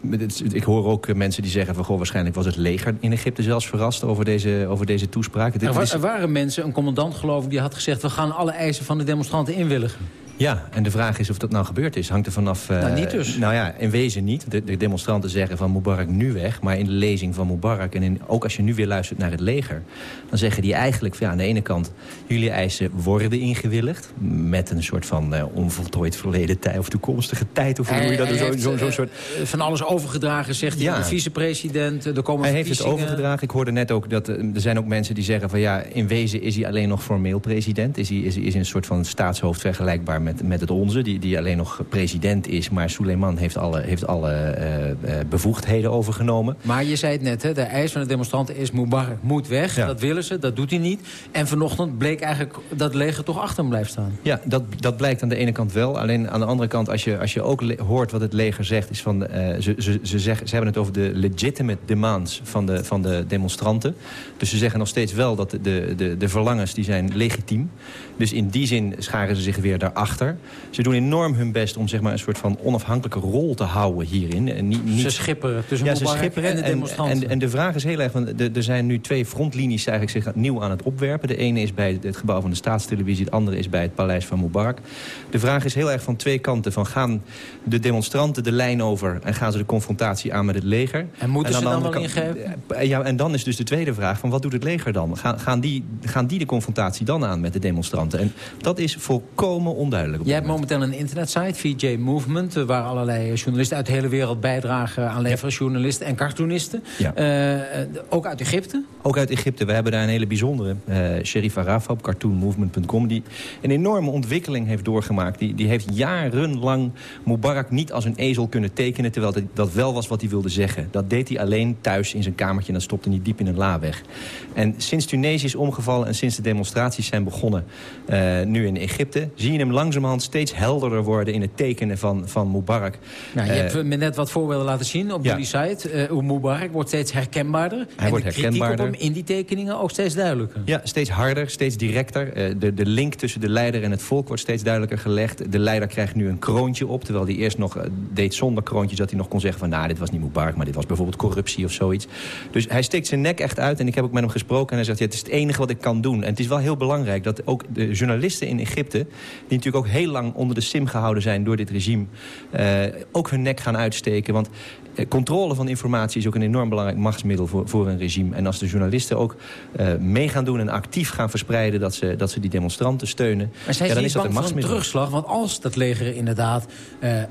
Speaker 24: ik hoor ook mensen die zeggen van... Goh, waarschijnlijk was het leger in Egypte zelfs verrast over deze, over deze toespraak.
Speaker 10: Er, er waren mensen, een commandant geloof ik, die had gezegd... we gaan alle eisen van de demonstranten inwilligen.
Speaker 24: Ja, en de vraag is of dat nou gebeurd is. Hangt er vanaf... eh,
Speaker 10: Nou, niet dus.
Speaker 24: Nou ja, in wezen niet. De, de demonstranten zeggen van Mubarak nu weg. Maar in de lezing van Mubarak... en in, ook als je nu weer luistert naar het leger... dan zeggen die eigenlijk van ja, aan de ene kant... jullie eisen worden ingewilligd. Met een soort van eh, onvoltooid verleden tijd... of toekomstige tijd. Of hoe noem je dat? Zo'n zo, zo
Speaker 10: eh,
Speaker 24: soort...
Speaker 10: van alles overgedragen, zegt hij.
Speaker 24: Ja.
Speaker 10: De vicepresident, er komen
Speaker 24: Hij heeft het overgedragen. Ik hoorde net ook dat er zijn ook mensen die zeggen van ja, in wezen is hij alleen nog formeel president. Is hij, is, is hij een soort van staatshoofd vergelijkbaar met, met het onze, die, die alleen nog president is. Maar Suleiman heeft alle, heeft alle eh, eh, bevoegdheden overgenomen.
Speaker 10: Maar je zei het net, hè, de eis van de demonstranten is Mubarak moet weg. Dat willen ze, dat doet hij niet. En vanochtend bleek eigenlijk dat het leger toch achter hem blijft staan.
Speaker 24: Ja, dat, dat blijkt aan de ene kant wel. Alleen aan de andere kant, als je, als je ook hoort wat het leger zegt... is van, eh, ze, ze, ze, zeggen, ze hebben het over de legitimate demands van de, van de demonstranten. Dus ze zeggen nog steeds wel dat de, de, de, de verlangens die zijn legitiem. Dus in die zin scharen ze zich weer daarachter. Ze doen enorm hun best om zeg maar, een soort van onafhankelijke rol te houden hierin. En niet, niet...
Speaker 10: Ze schipperen tussen
Speaker 24: ja, ze schipperen
Speaker 10: en de demonstranten.
Speaker 24: En, en de vraag is heel erg, van, er zijn nu twee frontlinies eigenlijk zich nieuw aan het opwerpen. De ene is bij het gebouw van de staatstelevisie, het andere is bij het paleis van Mubarak. De vraag is heel erg van twee kanten. Van gaan de demonstranten de lijn over en gaan ze de confrontatie aan met het leger?
Speaker 10: En moeten ze dan wel ingrijpen?
Speaker 24: Ja, en dan is dus de tweede vraag van wat doet het leger dan? Gaan, gaan, die, gaan die de confrontatie dan aan met de demonstranten? En dat is volkomen onduidelijk.
Speaker 10: Jij hebt momenteel een internetsite, VJ Movement... eh, waar allerlei journalisten uit de hele wereld bijdragen aan leveren. Journalisten en cartoonisten.
Speaker 24: Ja.
Speaker 10: Eh, eh, ook uit Egypte.
Speaker 24: Ook uit Egypte. We hebben daar een hele bijzondere. eh Sherif op cartoonmovement.com. Die een enorme ontwikkeling heeft doorgemaakt. Die, die heeft jarenlang Mubarak niet als een ezel kunnen tekenen... terwijl dat, dat wel was wat hij wilde zeggen. Dat deed hij alleen thuis in zijn kamertje... en dat stopte hij diep in een la weg. En sinds Tunesië is omgevallen en sinds de demonstraties zijn begonnen... eh, nu in Egypte, zie je hem langzamerhand steeds helderder worden... in het tekenen van, van Mubarak.
Speaker 10: Nou, je
Speaker 24: Eh,
Speaker 10: hebt me net wat voorbeelden laten zien op
Speaker 24: ja.
Speaker 10: jullie site. Eh hoe Mubarak wordt steeds herkenbaarder. en
Speaker 24: wordt
Speaker 10: de
Speaker 24: herkenbaarder.
Speaker 10: op hem in die tekeningen ook steeds duidelijker.
Speaker 24: Ja, steeds harder, steeds directer. Eh, de, de link tussen de leider en het volk wordt steeds duidelijker gelegd. De leider krijgt nu een kroontje op, terwijl hij eerst nog eh, deed zonder kroontje... dat hij nog kon zeggen van, nou, dit was niet Mubarak, maar dit was bijvoorbeeld corruptie of zoiets. Dus hij steekt zijn nek echt uit en ik heb ook met hem gesproken... en hij zegt, ja, het is het enige wat ik kan doen. En het is wel heel belangrijk dat ook de journalisten in Egypte... die natuurlijk ook heel lang onder de sim gehouden zijn door dit regime... eh, ook hun nek gaan uitsteken, want... eh, Controle van informatie is ook een enorm belangrijk machtsmiddel voor, voor een regime. En als de journalisten ook eh, mee gaan doen en actief gaan verspreiden... dat ze, dat ze die demonstranten steunen,
Speaker 10: Maar
Speaker 24: ja, dan is dat een machtsmiddel.
Speaker 10: terugslag? Want als dat leger inderdaad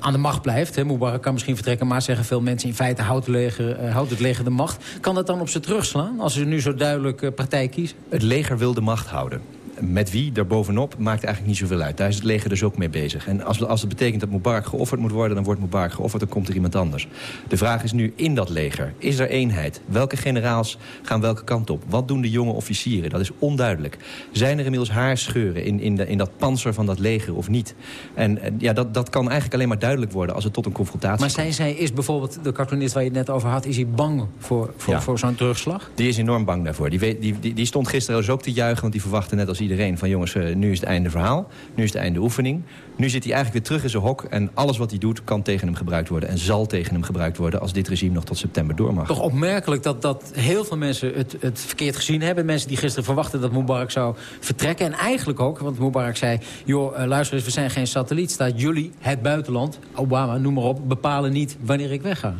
Speaker 10: aan de macht blijft... Hè, Mubarak kan misschien vertrekken, maar zeggen veel mensen... in feite houdt het leger, houdt het leger de macht. Kan dat dan op ze terugslaan als ze nu zo duidelijk partij kiezen?
Speaker 24: Het leger wil de macht houden. Met wie daarbovenop maakt eigenlijk niet zoveel uit. Daar is het leger dus ook mee bezig. En als, als het betekent dat Mubarak geofferd moet worden... dan wordt Mubarak geofferd, dan komt er iemand anders. De vraag is nu in dat leger. Is er eenheid? Welke generaals gaan welke kant op? Wat doen de jonge officieren? Dat is onduidelijk. Zijn er inmiddels haarscheuren in, in, de, in dat panzer van dat leger of niet? En eh, ja, dat, dat kan eigenlijk alleen maar duidelijk worden... als het tot een confrontatie
Speaker 10: Maar
Speaker 24: komt.
Speaker 10: zijn zij, is bijvoorbeeld de cartoonist waar je het net over had... is hij bang voor, voor,
Speaker 24: Ja.
Speaker 10: voor zo'n terugslag?
Speaker 24: Die is enorm bang daarvoor. Die, weet, die, die, die stond gisteren dus ook te juichen, want die verwachtte net als iedereen... van jongens, eh, nu is het einde verhaal, nu is het einde oefening. Nu zit hij eigenlijk weer terug in zijn hok... en alles wat hij doet kan tegen hem gebruikt worden... en zal tegen hem gebruikt worden als dit regime nog tot september door mag.
Speaker 10: Toch opmerkelijk dat, dat heel veel mensen het, het verkeerd gezien hebben. Mensen die gisteren verwachten dat Mubarak zou vertrekken. En eigenlijk ook, want Mubarak zei... joh, eh, luister eens, we zijn geen satelliet. Staat jullie, het buitenland, Obama, noem maar op... bepalen niet wanneer ik wegga.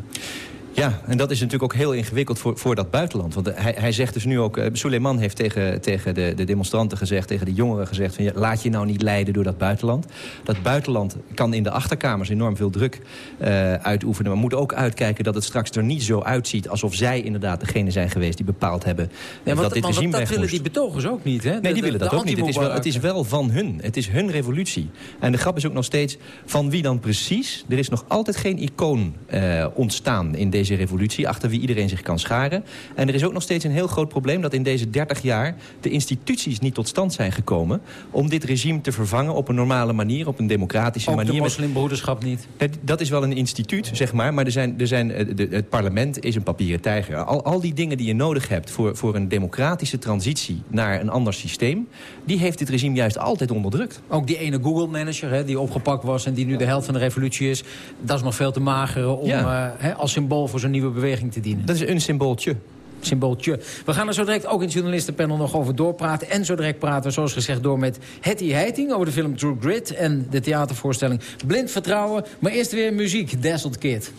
Speaker 24: Ja, en dat is natuurlijk ook heel ingewikkeld voor, voor dat buitenland. Want hij, hij zegt dus nu ook... Uh, Suleiman heeft tegen, tegen de, de demonstranten gezegd... tegen de jongeren gezegd... Van, ja, laat je nou niet leiden door dat buitenland. Dat buitenland kan in de achterkamers enorm veel druk uh, uitoefenen. Maar moet ook uitkijken dat het straks er niet zo uitziet... alsof zij inderdaad degene zijn geweest die bepaald hebben...
Speaker 10: Ja, want,
Speaker 24: dat dit regime
Speaker 10: dat
Speaker 24: weg
Speaker 10: willen die betogers ook niet, hè?
Speaker 24: Nee, die
Speaker 10: de-
Speaker 24: willen dat
Speaker 10: de
Speaker 24: ook niet. Het is, wel, het is wel van hun. Het is hun revolutie. En de grap is ook nog steeds van wie dan precies. Er is nog altijd geen icoon eh, ontstaan in deze revolutie... achter wie iedereen zich kan scharen. En er is ook nog steeds een heel groot probleem... dat in deze 30 jaar de instituties niet tot stand zijn gekomen... om dit regime te vervangen op een normale manier, op een democratische
Speaker 10: Ook
Speaker 24: manier.
Speaker 10: de moslimbroederschap niet.
Speaker 24: Dat is wel een instituut, zeg maar. Maar er zijn, er zijn, eh, het parlement is een papieren tijger. Al, al die dingen die je nodig hebt voor, voor een democratische transitie... naar een ander systeem... die heeft dit regime juist altijd onderdrukt.
Speaker 10: Ook die ene Google-manager hè, die opgepakt was... en die nu de helft van de revolutie is... dat is nog veel te mager om
Speaker 24: Ja.
Speaker 10: eh, hè, als symbool voor zo'n nieuwe beweging te dienen.
Speaker 24: Dat is een symbooltje.
Speaker 10: Symbooltje. We gaan er zo direct ook in het journalistenpanel nog over doorpraten. En zo direct praten we, zoals gezegd, door met Hetty Heiting... over de film True Grit en de theatervoorstelling Blind Vertrouwen. Maar eerst weer muziek, Dazzled Kid.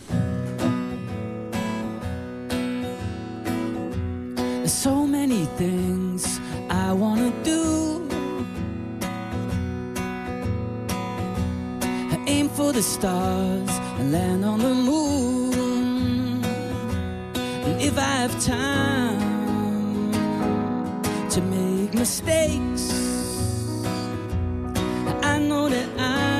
Speaker 11: So many things I wanna do. For the stars and land on the moon. And if I have time to make mistakes, I know that I'm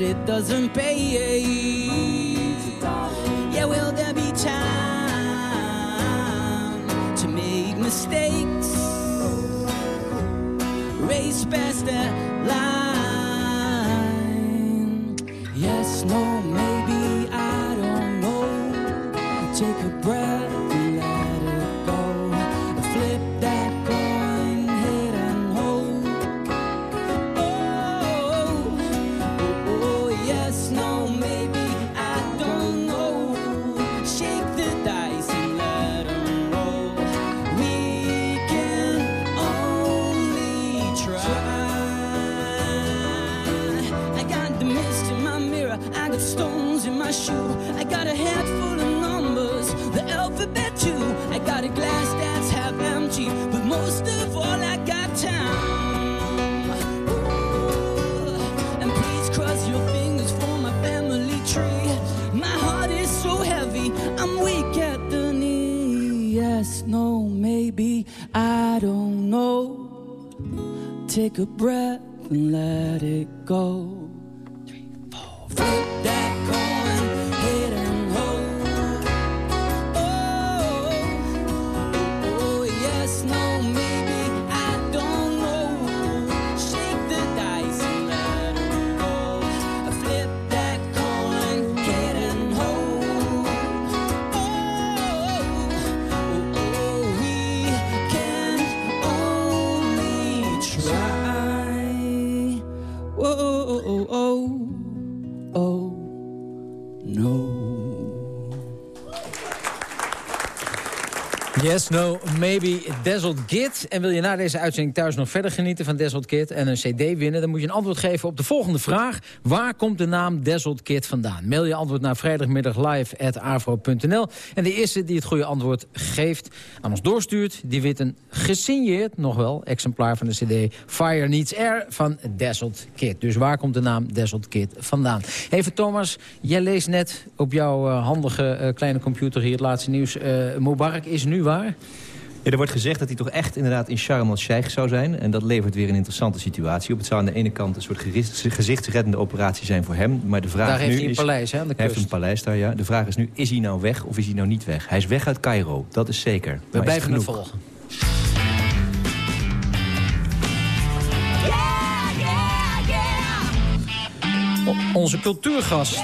Speaker 11: but it doesn't pay. Yeah, will there be time to make mistakes? Race past Take a breath Yes, no, maybe
Speaker 10: Dazzled En wil je na deze uitzending thuis nog verder genieten van Dazzled Kid... en een cd winnen, dan moet je een antwoord geven op de volgende vraag. Waar komt de naam Dazzled Kid vandaan? Mail je antwoord naar vrijdagmiddaglive.avro.nl. En de eerste die het goede antwoord geeft, aan ons doorstuurt... die wint een gesigneerd, nog wel, exemplaar van de cd... Fire Needs Air van Dazzled Kid. Dus waar komt de naam Dazzled Kid vandaan? Even Thomas, jij leest net op jouw eh, handige eh, kleine computer hier het laatste nieuws. Eh Mubarak is nu waar?
Speaker 24: Ja, er wordt gezegd dat hij toch echt inderdaad in Sharm el-Sheikh zou zijn. En dat levert weer een interessante situatie op. Het zou aan de ene kant een soort gezichtsreddende operatie zijn voor hem. Maar de vraag
Speaker 10: Daar
Speaker 24: nu
Speaker 10: heeft hij een
Speaker 24: is,
Speaker 10: paleis, hè, aan de
Speaker 24: Hij heeft een paleis daar, ja. De vraag is nu, is hij nou weg of is hij nou niet weg? Hij is weg uit Cairo, dat is zeker. Maar
Speaker 10: We blijven het volgen. O- Onze cultuurgast,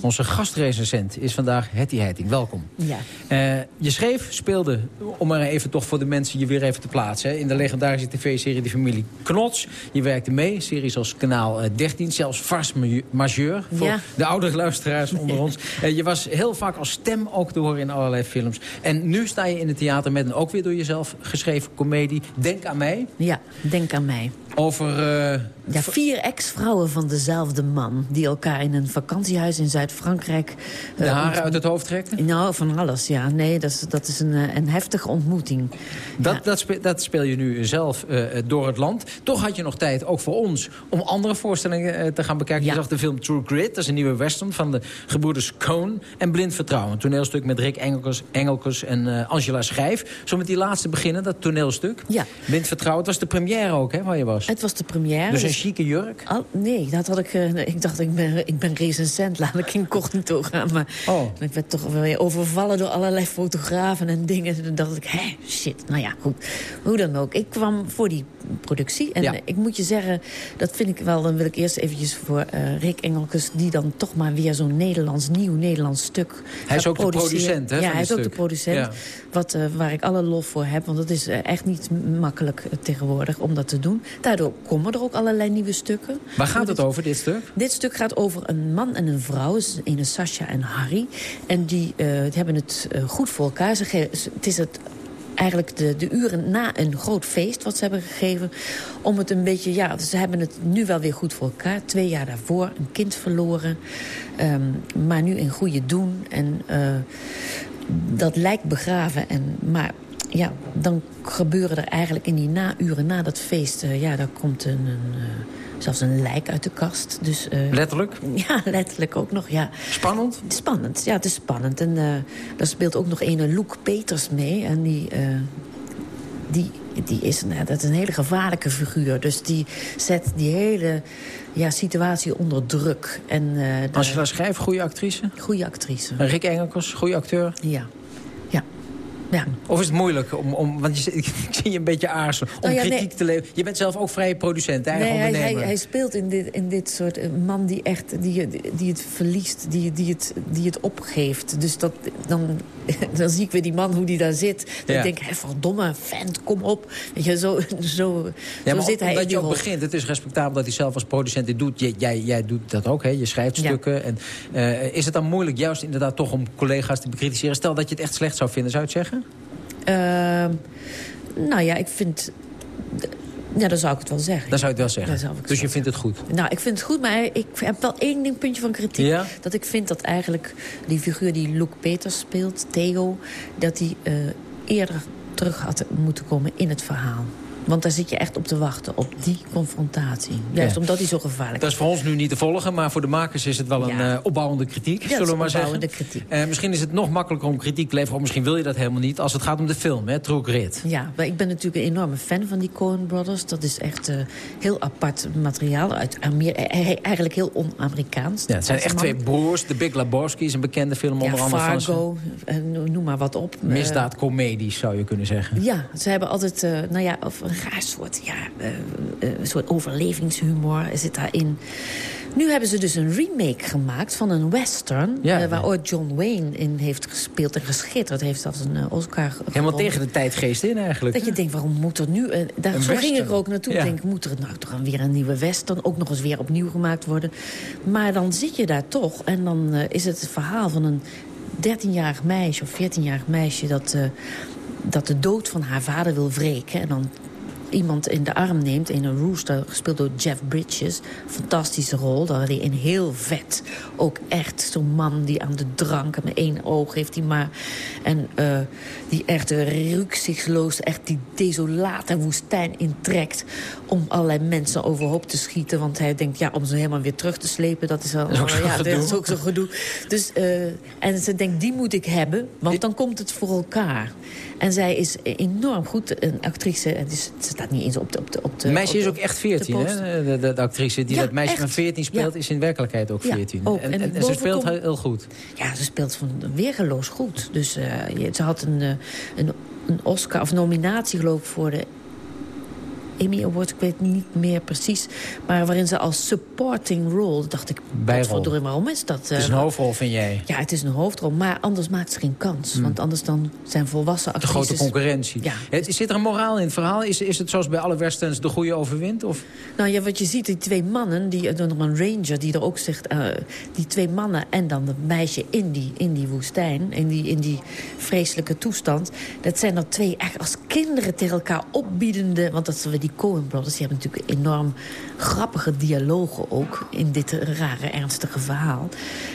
Speaker 10: onze gastrecensent, is vandaag Hetty Heiting. Welkom.
Speaker 23: Ja.
Speaker 10: Eh, je schreef, speelde, om maar even toch voor de mensen je weer even te plaatsen... Hè, in de legendarische tv-serie De Familie Knots. Je werkte mee, series als Kanaal eh, 13, zelfs Vars Majeur... voor
Speaker 23: Ja.
Speaker 10: de oudere luisteraars onder ons. <laughs> Eh, je was heel vaak als stem ook te horen in allerlei films. En nu sta je in het theater met een ook weer door jezelf geschreven komedie... Denk aan mij.
Speaker 23: Ja, denk aan mij.
Speaker 10: Over... eh,
Speaker 23: Ja, vier ex-vrouwen van dezelfde man... die elkaar in een vakantiehuis in Zuid-Frankrijk...
Speaker 10: de
Speaker 23: eh,
Speaker 10: haren uit het hoofd trekken?
Speaker 23: Nou, van alles, ja. Nee, dat is, dat is een, eh, een heftige ontmoeting.
Speaker 10: Dat, dat, speel, dat speel je nu zelf eh, door het land. Toch had je nog tijd, ook voor ons, om andere voorstellingen te gaan bekijken. Je zag de film True Grit, dat is een nieuwe western van de gebroeders Cohn. En Blind Vertrouwen, een toneelstuk met Rick Engelkes, Engelkes en eh, Angela Schijf. Zo met die laatste beginnen, dat toneelstuk.
Speaker 23: Ja.
Speaker 10: Blind Vertrouwen, het was de première ook, hè, waar je was.
Speaker 23: Het was de première.
Speaker 10: Dus een chique jurk?
Speaker 23: Al, nee, dat had ik, ik dacht, ik ben, ik ben recensent, laat ik Maar
Speaker 10: Oh.
Speaker 23: ik werd toch weer overvallen door allerlei fotografen en dingen. En toen dacht ik, hé, shit, nou ja, goed. Hoe dan ook. Ik kwam voor die productie. En
Speaker 10: Ja.
Speaker 23: ik moet je zeggen, dat vind ik wel... dan wil ik eerst eventjes voor eh, Rick Engelkes... die dan toch maar weer zo'n Nederlands, nieuw Nederlands stuk
Speaker 10: Hij is ook de producent, hè,
Speaker 23: Ja, hij is ook de producent.
Speaker 10: Ja.
Speaker 23: Wat, eh, waar ik alle lof voor heb. Want het is eh, echt niet makkelijk tegenwoordig om dat te doen. Daardoor komen er ook allerlei nieuwe stukken.
Speaker 10: Waar gaat het over, dit stuk?
Speaker 23: dit stuk gaat over een man en een vrouw, dus een Sascha en Harry. En die, eh, hebben het eh, goed voor elkaar. Ze ge- ze- het is het eigenlijk de, de uren na een groot feest wat ze hebben gegeven. Om het een beetje, ja, ze hebben het nu wel weer goed voor elkaar. Twee jaar daarvoor een kind verloren. Ehm, maar nu in goede doen. En eh, dat lijkt begraven. En, maar ja, dan gebeuren er eigenlijk in die nauren na dat feest... ja, daar komt een, een, zelfs een lijk uit de kast. Dus, eh,
Speaker 10: Letterlijk? <laughs>
Speaker 23: Ja, letterlijk ook nog, ja.
Speaker 10: Spannend?
Speaker 23: Spannend, ja, het is spannend. En eh daar speelt ook nog een Loek Peters mee. En die, eh, die, die is, nou, dat is een hele gevaarlijke figuur. Dus die zet die hele ja, situatie onder druk. En, eh, daar-
Speaker 10: Angela Schijf, goede actrice?
Speaker 23: Goede actrice.
Speaker 10: Rick Engelkes, goede acteur?
Speaker 23: Ja. Ja.
Speaker 10: Of is het moeilijk, om, om, want je, <laughs> ik zie je een beetje aarzelen, om
Speaker 23: Nou ja, nee.
Speaker 10: kritiek te leveren. Je bent zelf ook vrije producent, eigen
Speaker 23: Nee, hij,
Speaker 10: ondernemer.
Speaker 23: hij, hij speelt in dit, in dit soort een man die echt die, die het verliest, die, die, het, die het opgeeft. Dus dat, dan, <laughs> dan zie ik weer die man hoe die daar zit. Dan
Speaker 10: Ja.
Speaker 23: denk ik, hé, verdomme, vent, kom op. Weet je, zo, <laughs> zo,
Speaker 10: Ja,
Speaker 23: zo zit hij in die
Speaker 10: je ook begint. Het is respectabel dat hij zelf als producent dit doet. Jij, jij, jij doet dat ook, hè? Je schrijft stukken. En, eh, is het dan moeilijk juist inderdaad toch om collega's te bekritiseren? Stel dat je het echt slecht zou vinden, zou je het zeggen?
Speaker 23: Ehm, nou ja, ik vind... Ja, dan zou ik het wel zeggen.
Speaker 10: Dan zou je het wel zeggen.
Speaker 23: ik het
Speaker 10: Dus je vindt het goed?
Speaker 23: Nou, ik vind het goed, maar ik heb wel één ding, puntje van kritiek.
Speaker 10: Ja?
Speaker 23: Dat ik vind dat eigenlijk die figuur die Luke Peters speelt, Theo... dat die eh, eerder terug had moeten komen in het verhaal. Want daar zit je echt op te wachten, op die confrontatie. Juist
Speaker 10: Ja.
Speaker 23: omdat die zo gevaarlijk
Speaker 10: Dat is voor ons nu niet te volgen, maar voor de makers is het wel een eh, opbouwende kritiek,
Speaker 23: Ja,
Speaker 10: zullen we
Speaker 23: is
Speaker 10: maar
Speaker 23: opbouwende
Speaker 10: zeggen.
Speaker 23: kritiek.
Speaker 10: Eh, misschien is het nog makkelijker om kritiek te leveren, of misschien wil je dat helemaal niet, als het gaat om de film, hè, True Grit.
Speaker 23: Ja, maar ik ben natuurlijk een enorme fan van die Coen Brothers. Dat is echt eh, heel apart materiaal. Uit Amerika, eigenlijk heel on-Amerikaans.
Speaker 10: Ja, het zijn echt twee broers. De Big Lebowski is een bekende film, onder andere.
Speaker 23: Fargo, noem maar wat op.
Speaker 10: Misdaadcomedies, zou je kunnen zeggen.
Speaker 23: Ja, ze hebben altijd nou ja, of soort, ja, eh, eh, een soort overlevingshumor zit daarin. Nu hebben ze dus een remake gemaakt van een western...
Speaker 10: Ja.
Speaker 23: eh, waar ooit John Wayne in heeft gespeeld en geschitterd. heeft als een Oscar
Speaker 10: Helemaal tegen de tijdgeest in eigenlijk.
Speaker 23: Dat je denkt, waarom moet er nu... daar,
Speaker 10: Een
Speaker 23: zo ging ik er ook naartoe. Ik denk, moet er nou toch weer een nieuwe western... ook nog eens weer opnieuw gemaakt worden. Maar dan zit je daar toch. En dan is het het verhaal van een 13-jarig meisje of 14-jarig meisje... Dat, dat de dood van haar vader wil wreken. En dan iemand in de arm neemt. Een rooster, gespeeld door Jeff Bridges. Fantastische rol. Daar hij in heel vet. Ook echt zo'n man die aan de drank... en met één oog heeft hij maar. En eh, die echt rukzichtloos... echt die desolate woestijn intrekt... om allerlei mensen overhoop te schieten. Want hij denkt, ja, om ze helemaal weer terug te slepen... dat is, al,
Speaker 10: Dat is
Speaker 23: ja,
Speaker 10: gedoe.
Speaker 23: dat is ook zo'n gedoe. Dus, eh, en ze denkt, die moet ik hebben, want dan komt het voor elkaar. En zij is enorm goed, een actrice. En dus, ze staat niet eens op de... Op de, op de
Speaker 10: meisje
Speaker 23: op
Speaker 10: is ook echt
Speaker 23: de
Speaker 10: 14,
Speaker 23: poster.
Speaker 10: hè? De, de, de actrice die
Speaker 23: Ja,
Speaker 10: dat meisje
Speaker 23: echt.
Speaker 10: van 14 speelt,
Speaker 23: Ja.
Speaker 10: is in werkelijkheid ook
Speaker 23: Ja,
Speaker 10: 14.
Speaker 23: ook.
Speaker 10: En,
Speaker 23: En
Speaker 10: en, en ze speelt heel, goed.
Speaker 23: Ja, ze speelt van weergeloos goed. Dus eh, ze had een, eh, een, een Oscar of nominatie geloof ik voor de Emmy Award. Ik weet niet meer precies. Maar waarin ze als supporting role, dacht ik,
Speaker 10: Bijrol.
Speaker 23: waarom is dat?
Speaker 10: Het is
Speaker 23: eh,
Speaker 10: een hoofdrol, vind jij?
Speaker 23: Ja, het is een hoofdrol, maar anders maakt ze geen kans.
Speaker 10: Hmm.
Speaker 23: Want anders dan zijn volwassen
Speaker 10: De
Speaker 23: actrices...
Speaker 10: grote concurrentie.
Speaker 23: Ja.
Speaker 10: Het, zit er een moraal in het verhaal? Is, is het zoals bij alle westerns de goede overwint? Of?
Speaker 23: Nou ja, wat je ziet, die twee mannen, die, er nog een ranger die er ook zegt... eh, die twee mannen en dan dat meisje in die, in die woestijn... In die, in die vreselijke toestand... dat zijn er twee echt als kinderen tegen elkaar opbiedende... want dat zijn we die Coen Brothers, die hebben natuurlijk enorm grappige dialogen ook... in dit rare, ernstige verhaal.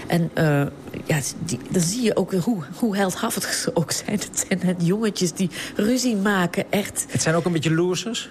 Speaker 23: En eh, ja, die, dan zie je ook hoe, hoe heldhaftig ze ook zijn. Het zijn net jongetjes die ruzie maken, echt...
Speaker 10: Het zijn ook een beetje losers?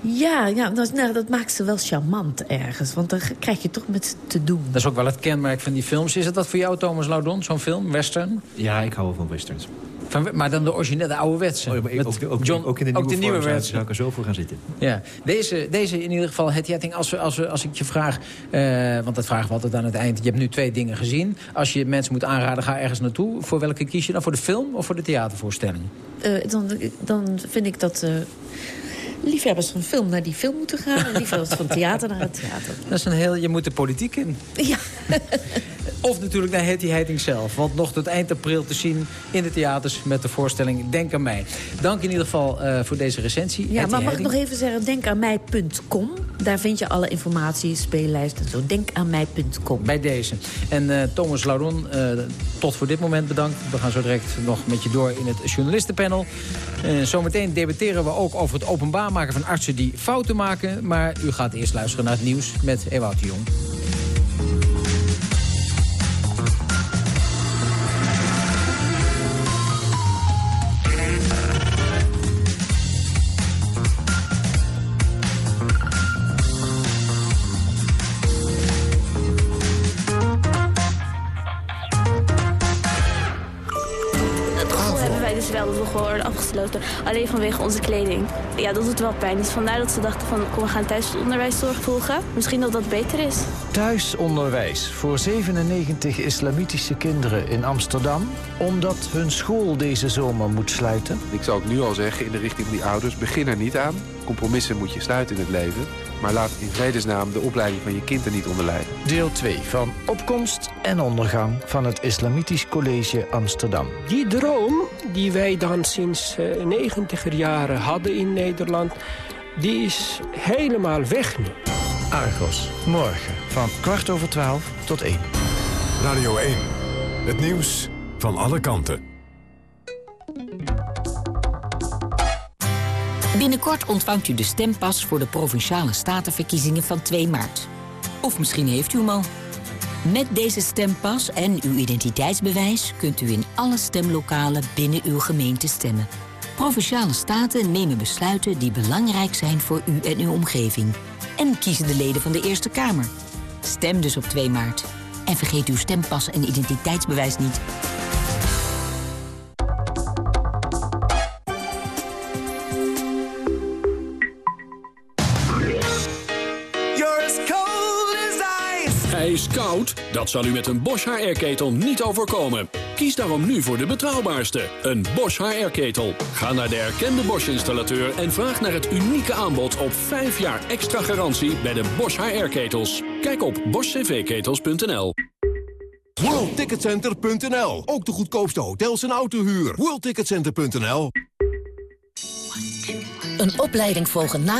Speaker 23: Ja, ja dat, nou, dat maakt ze wel charmant ergens. Want dan krijg je toch met ze te doen.
Speaker 10: Dat is ook wel het kenmerk van die films. Is het dat voor jou, Thomas Laudon, zo'n film, western?
Speaker 24: Ja, ik hou wel van westerns.
Speaker 10: Van, maar dan de originele, de ouderwetse.
Speaker 24: Oh, ja, ook, ook,
Speaker 10: John-
Speaker 24: ook in de nieuwe,
Speaker 10: ook de nieuwe
Speaker 24: vorm zou, ik er zo voor gaan zitten.
Speaker 10: Ja, deze, deze in ieder geval, het Jetting, als, we, als, we, als ik je vraag... eh, want dat vragen we altijd aan het eind. Je hebt nu twee dingen gezien. Als je mensen moet aanraden, ga ergens naartoe. Voor welke kies je dan? Voor de film of voor de theatervoorstelling?
Speaker 23: Eh, dan, dan vind ik dat eh, liefhebbers van film naar die film moeten gaan... en liefhebbers van theater naar het theater. <laughs>
Speaker 10: Dat is een heel... Je moet de politiek in.
Speaker 23: Ja. <laughs>
Speaker 10: Of natuurlijk naar Hetty Heiting zelf. Want nog tot eind april te zien in de theaters met de voorstelling Denk aan mij. Dank in ieder geval eh, voor deze recensie.
Speaker 23: Ja, maar mag ik nog even zeggen, denkaanmij.com. Daar vind je alle informatie, speellijst en zo. Denkaanmij.com.
Speaker 10: Bij deze. En eh, Thomas Laudon, eh, tot voor dit moment bedankt. We gaan zo direct nog met je door in het journalistenpanel. Zometeen debatteren we ook over het openbaar maken van artsen die fouten maken. Maar u gaat eerst luisteren naar het nieuws met Ewout de Jong.
Speaker 25: Wij dus wel dat we gewoon afgesloten. Alleen vanwege onze kleding. Ja, dat doet wel pijn. Dus vandaar dat ze dachten van kom we gaan thuisonderwijszorg volgen. Misschien dat dat beter is.
Speaker 26: Thuisonderwijs voor 97 islamitische kinderen in Amsterdam... omdat hun school deze zomer moet sluiten.
Speaker 27: Ik zou het nu al zeggen in de richting van die ouders, begin er niet aan. Compromissen moet je sluiten in het leven. Maar laat in vredesnaam de opleiding van je kind er niet onder lijden.
Speaker 26: Deel 2 van Opkomst en Ondergang van het Islamitisch College Amsterdam.
Speaker 28: Die droom die wij dan sinds eh, negentiger jaren hadden in Nederland... die is helemaal weg nu.
Speaker 26: Argos, morgen van kwart over twaalf tot één.
Speaker 1: Radio 1. Het nieuws van alle kanten.
Speaker 29: Binnenkort ontvangt u de stempas voor de Provinciale Statenverkiezingen van 2 maart. Of misschien heeft u hem al. Met deze stempas en uw identiteitsbewijs kunt u in alle stemlokalen binnen uw gemeente stemmen. Provinciale staten nemen besluiten die belangrijk zijn voor u en uw omgeving. En kiezen de leden van de Eerste Kamer. Stem dus op 2 maart. En vergeet uw stempas en identiteitsbewijs niet.
Speaker 30: Hij is koud? Dat zal u met een Bosch HR-ketel niet overkomen. Kies daarom nu voor de betrouwbaarste, een Bosch HR-ketel. Ga naar de erkende Bosch-installateur en vraag naar het unieke aanbod op 5 jaar extra garantie bij de Bosch HR-ketels. Kijk op boschcvketels.nl.
Speaker 31: WorldTicketCenter.nl. Ook de goedkoopste hotels en autohuur. WorldTicketCenter.nl.
Speaker 29: Een opleiding volgen na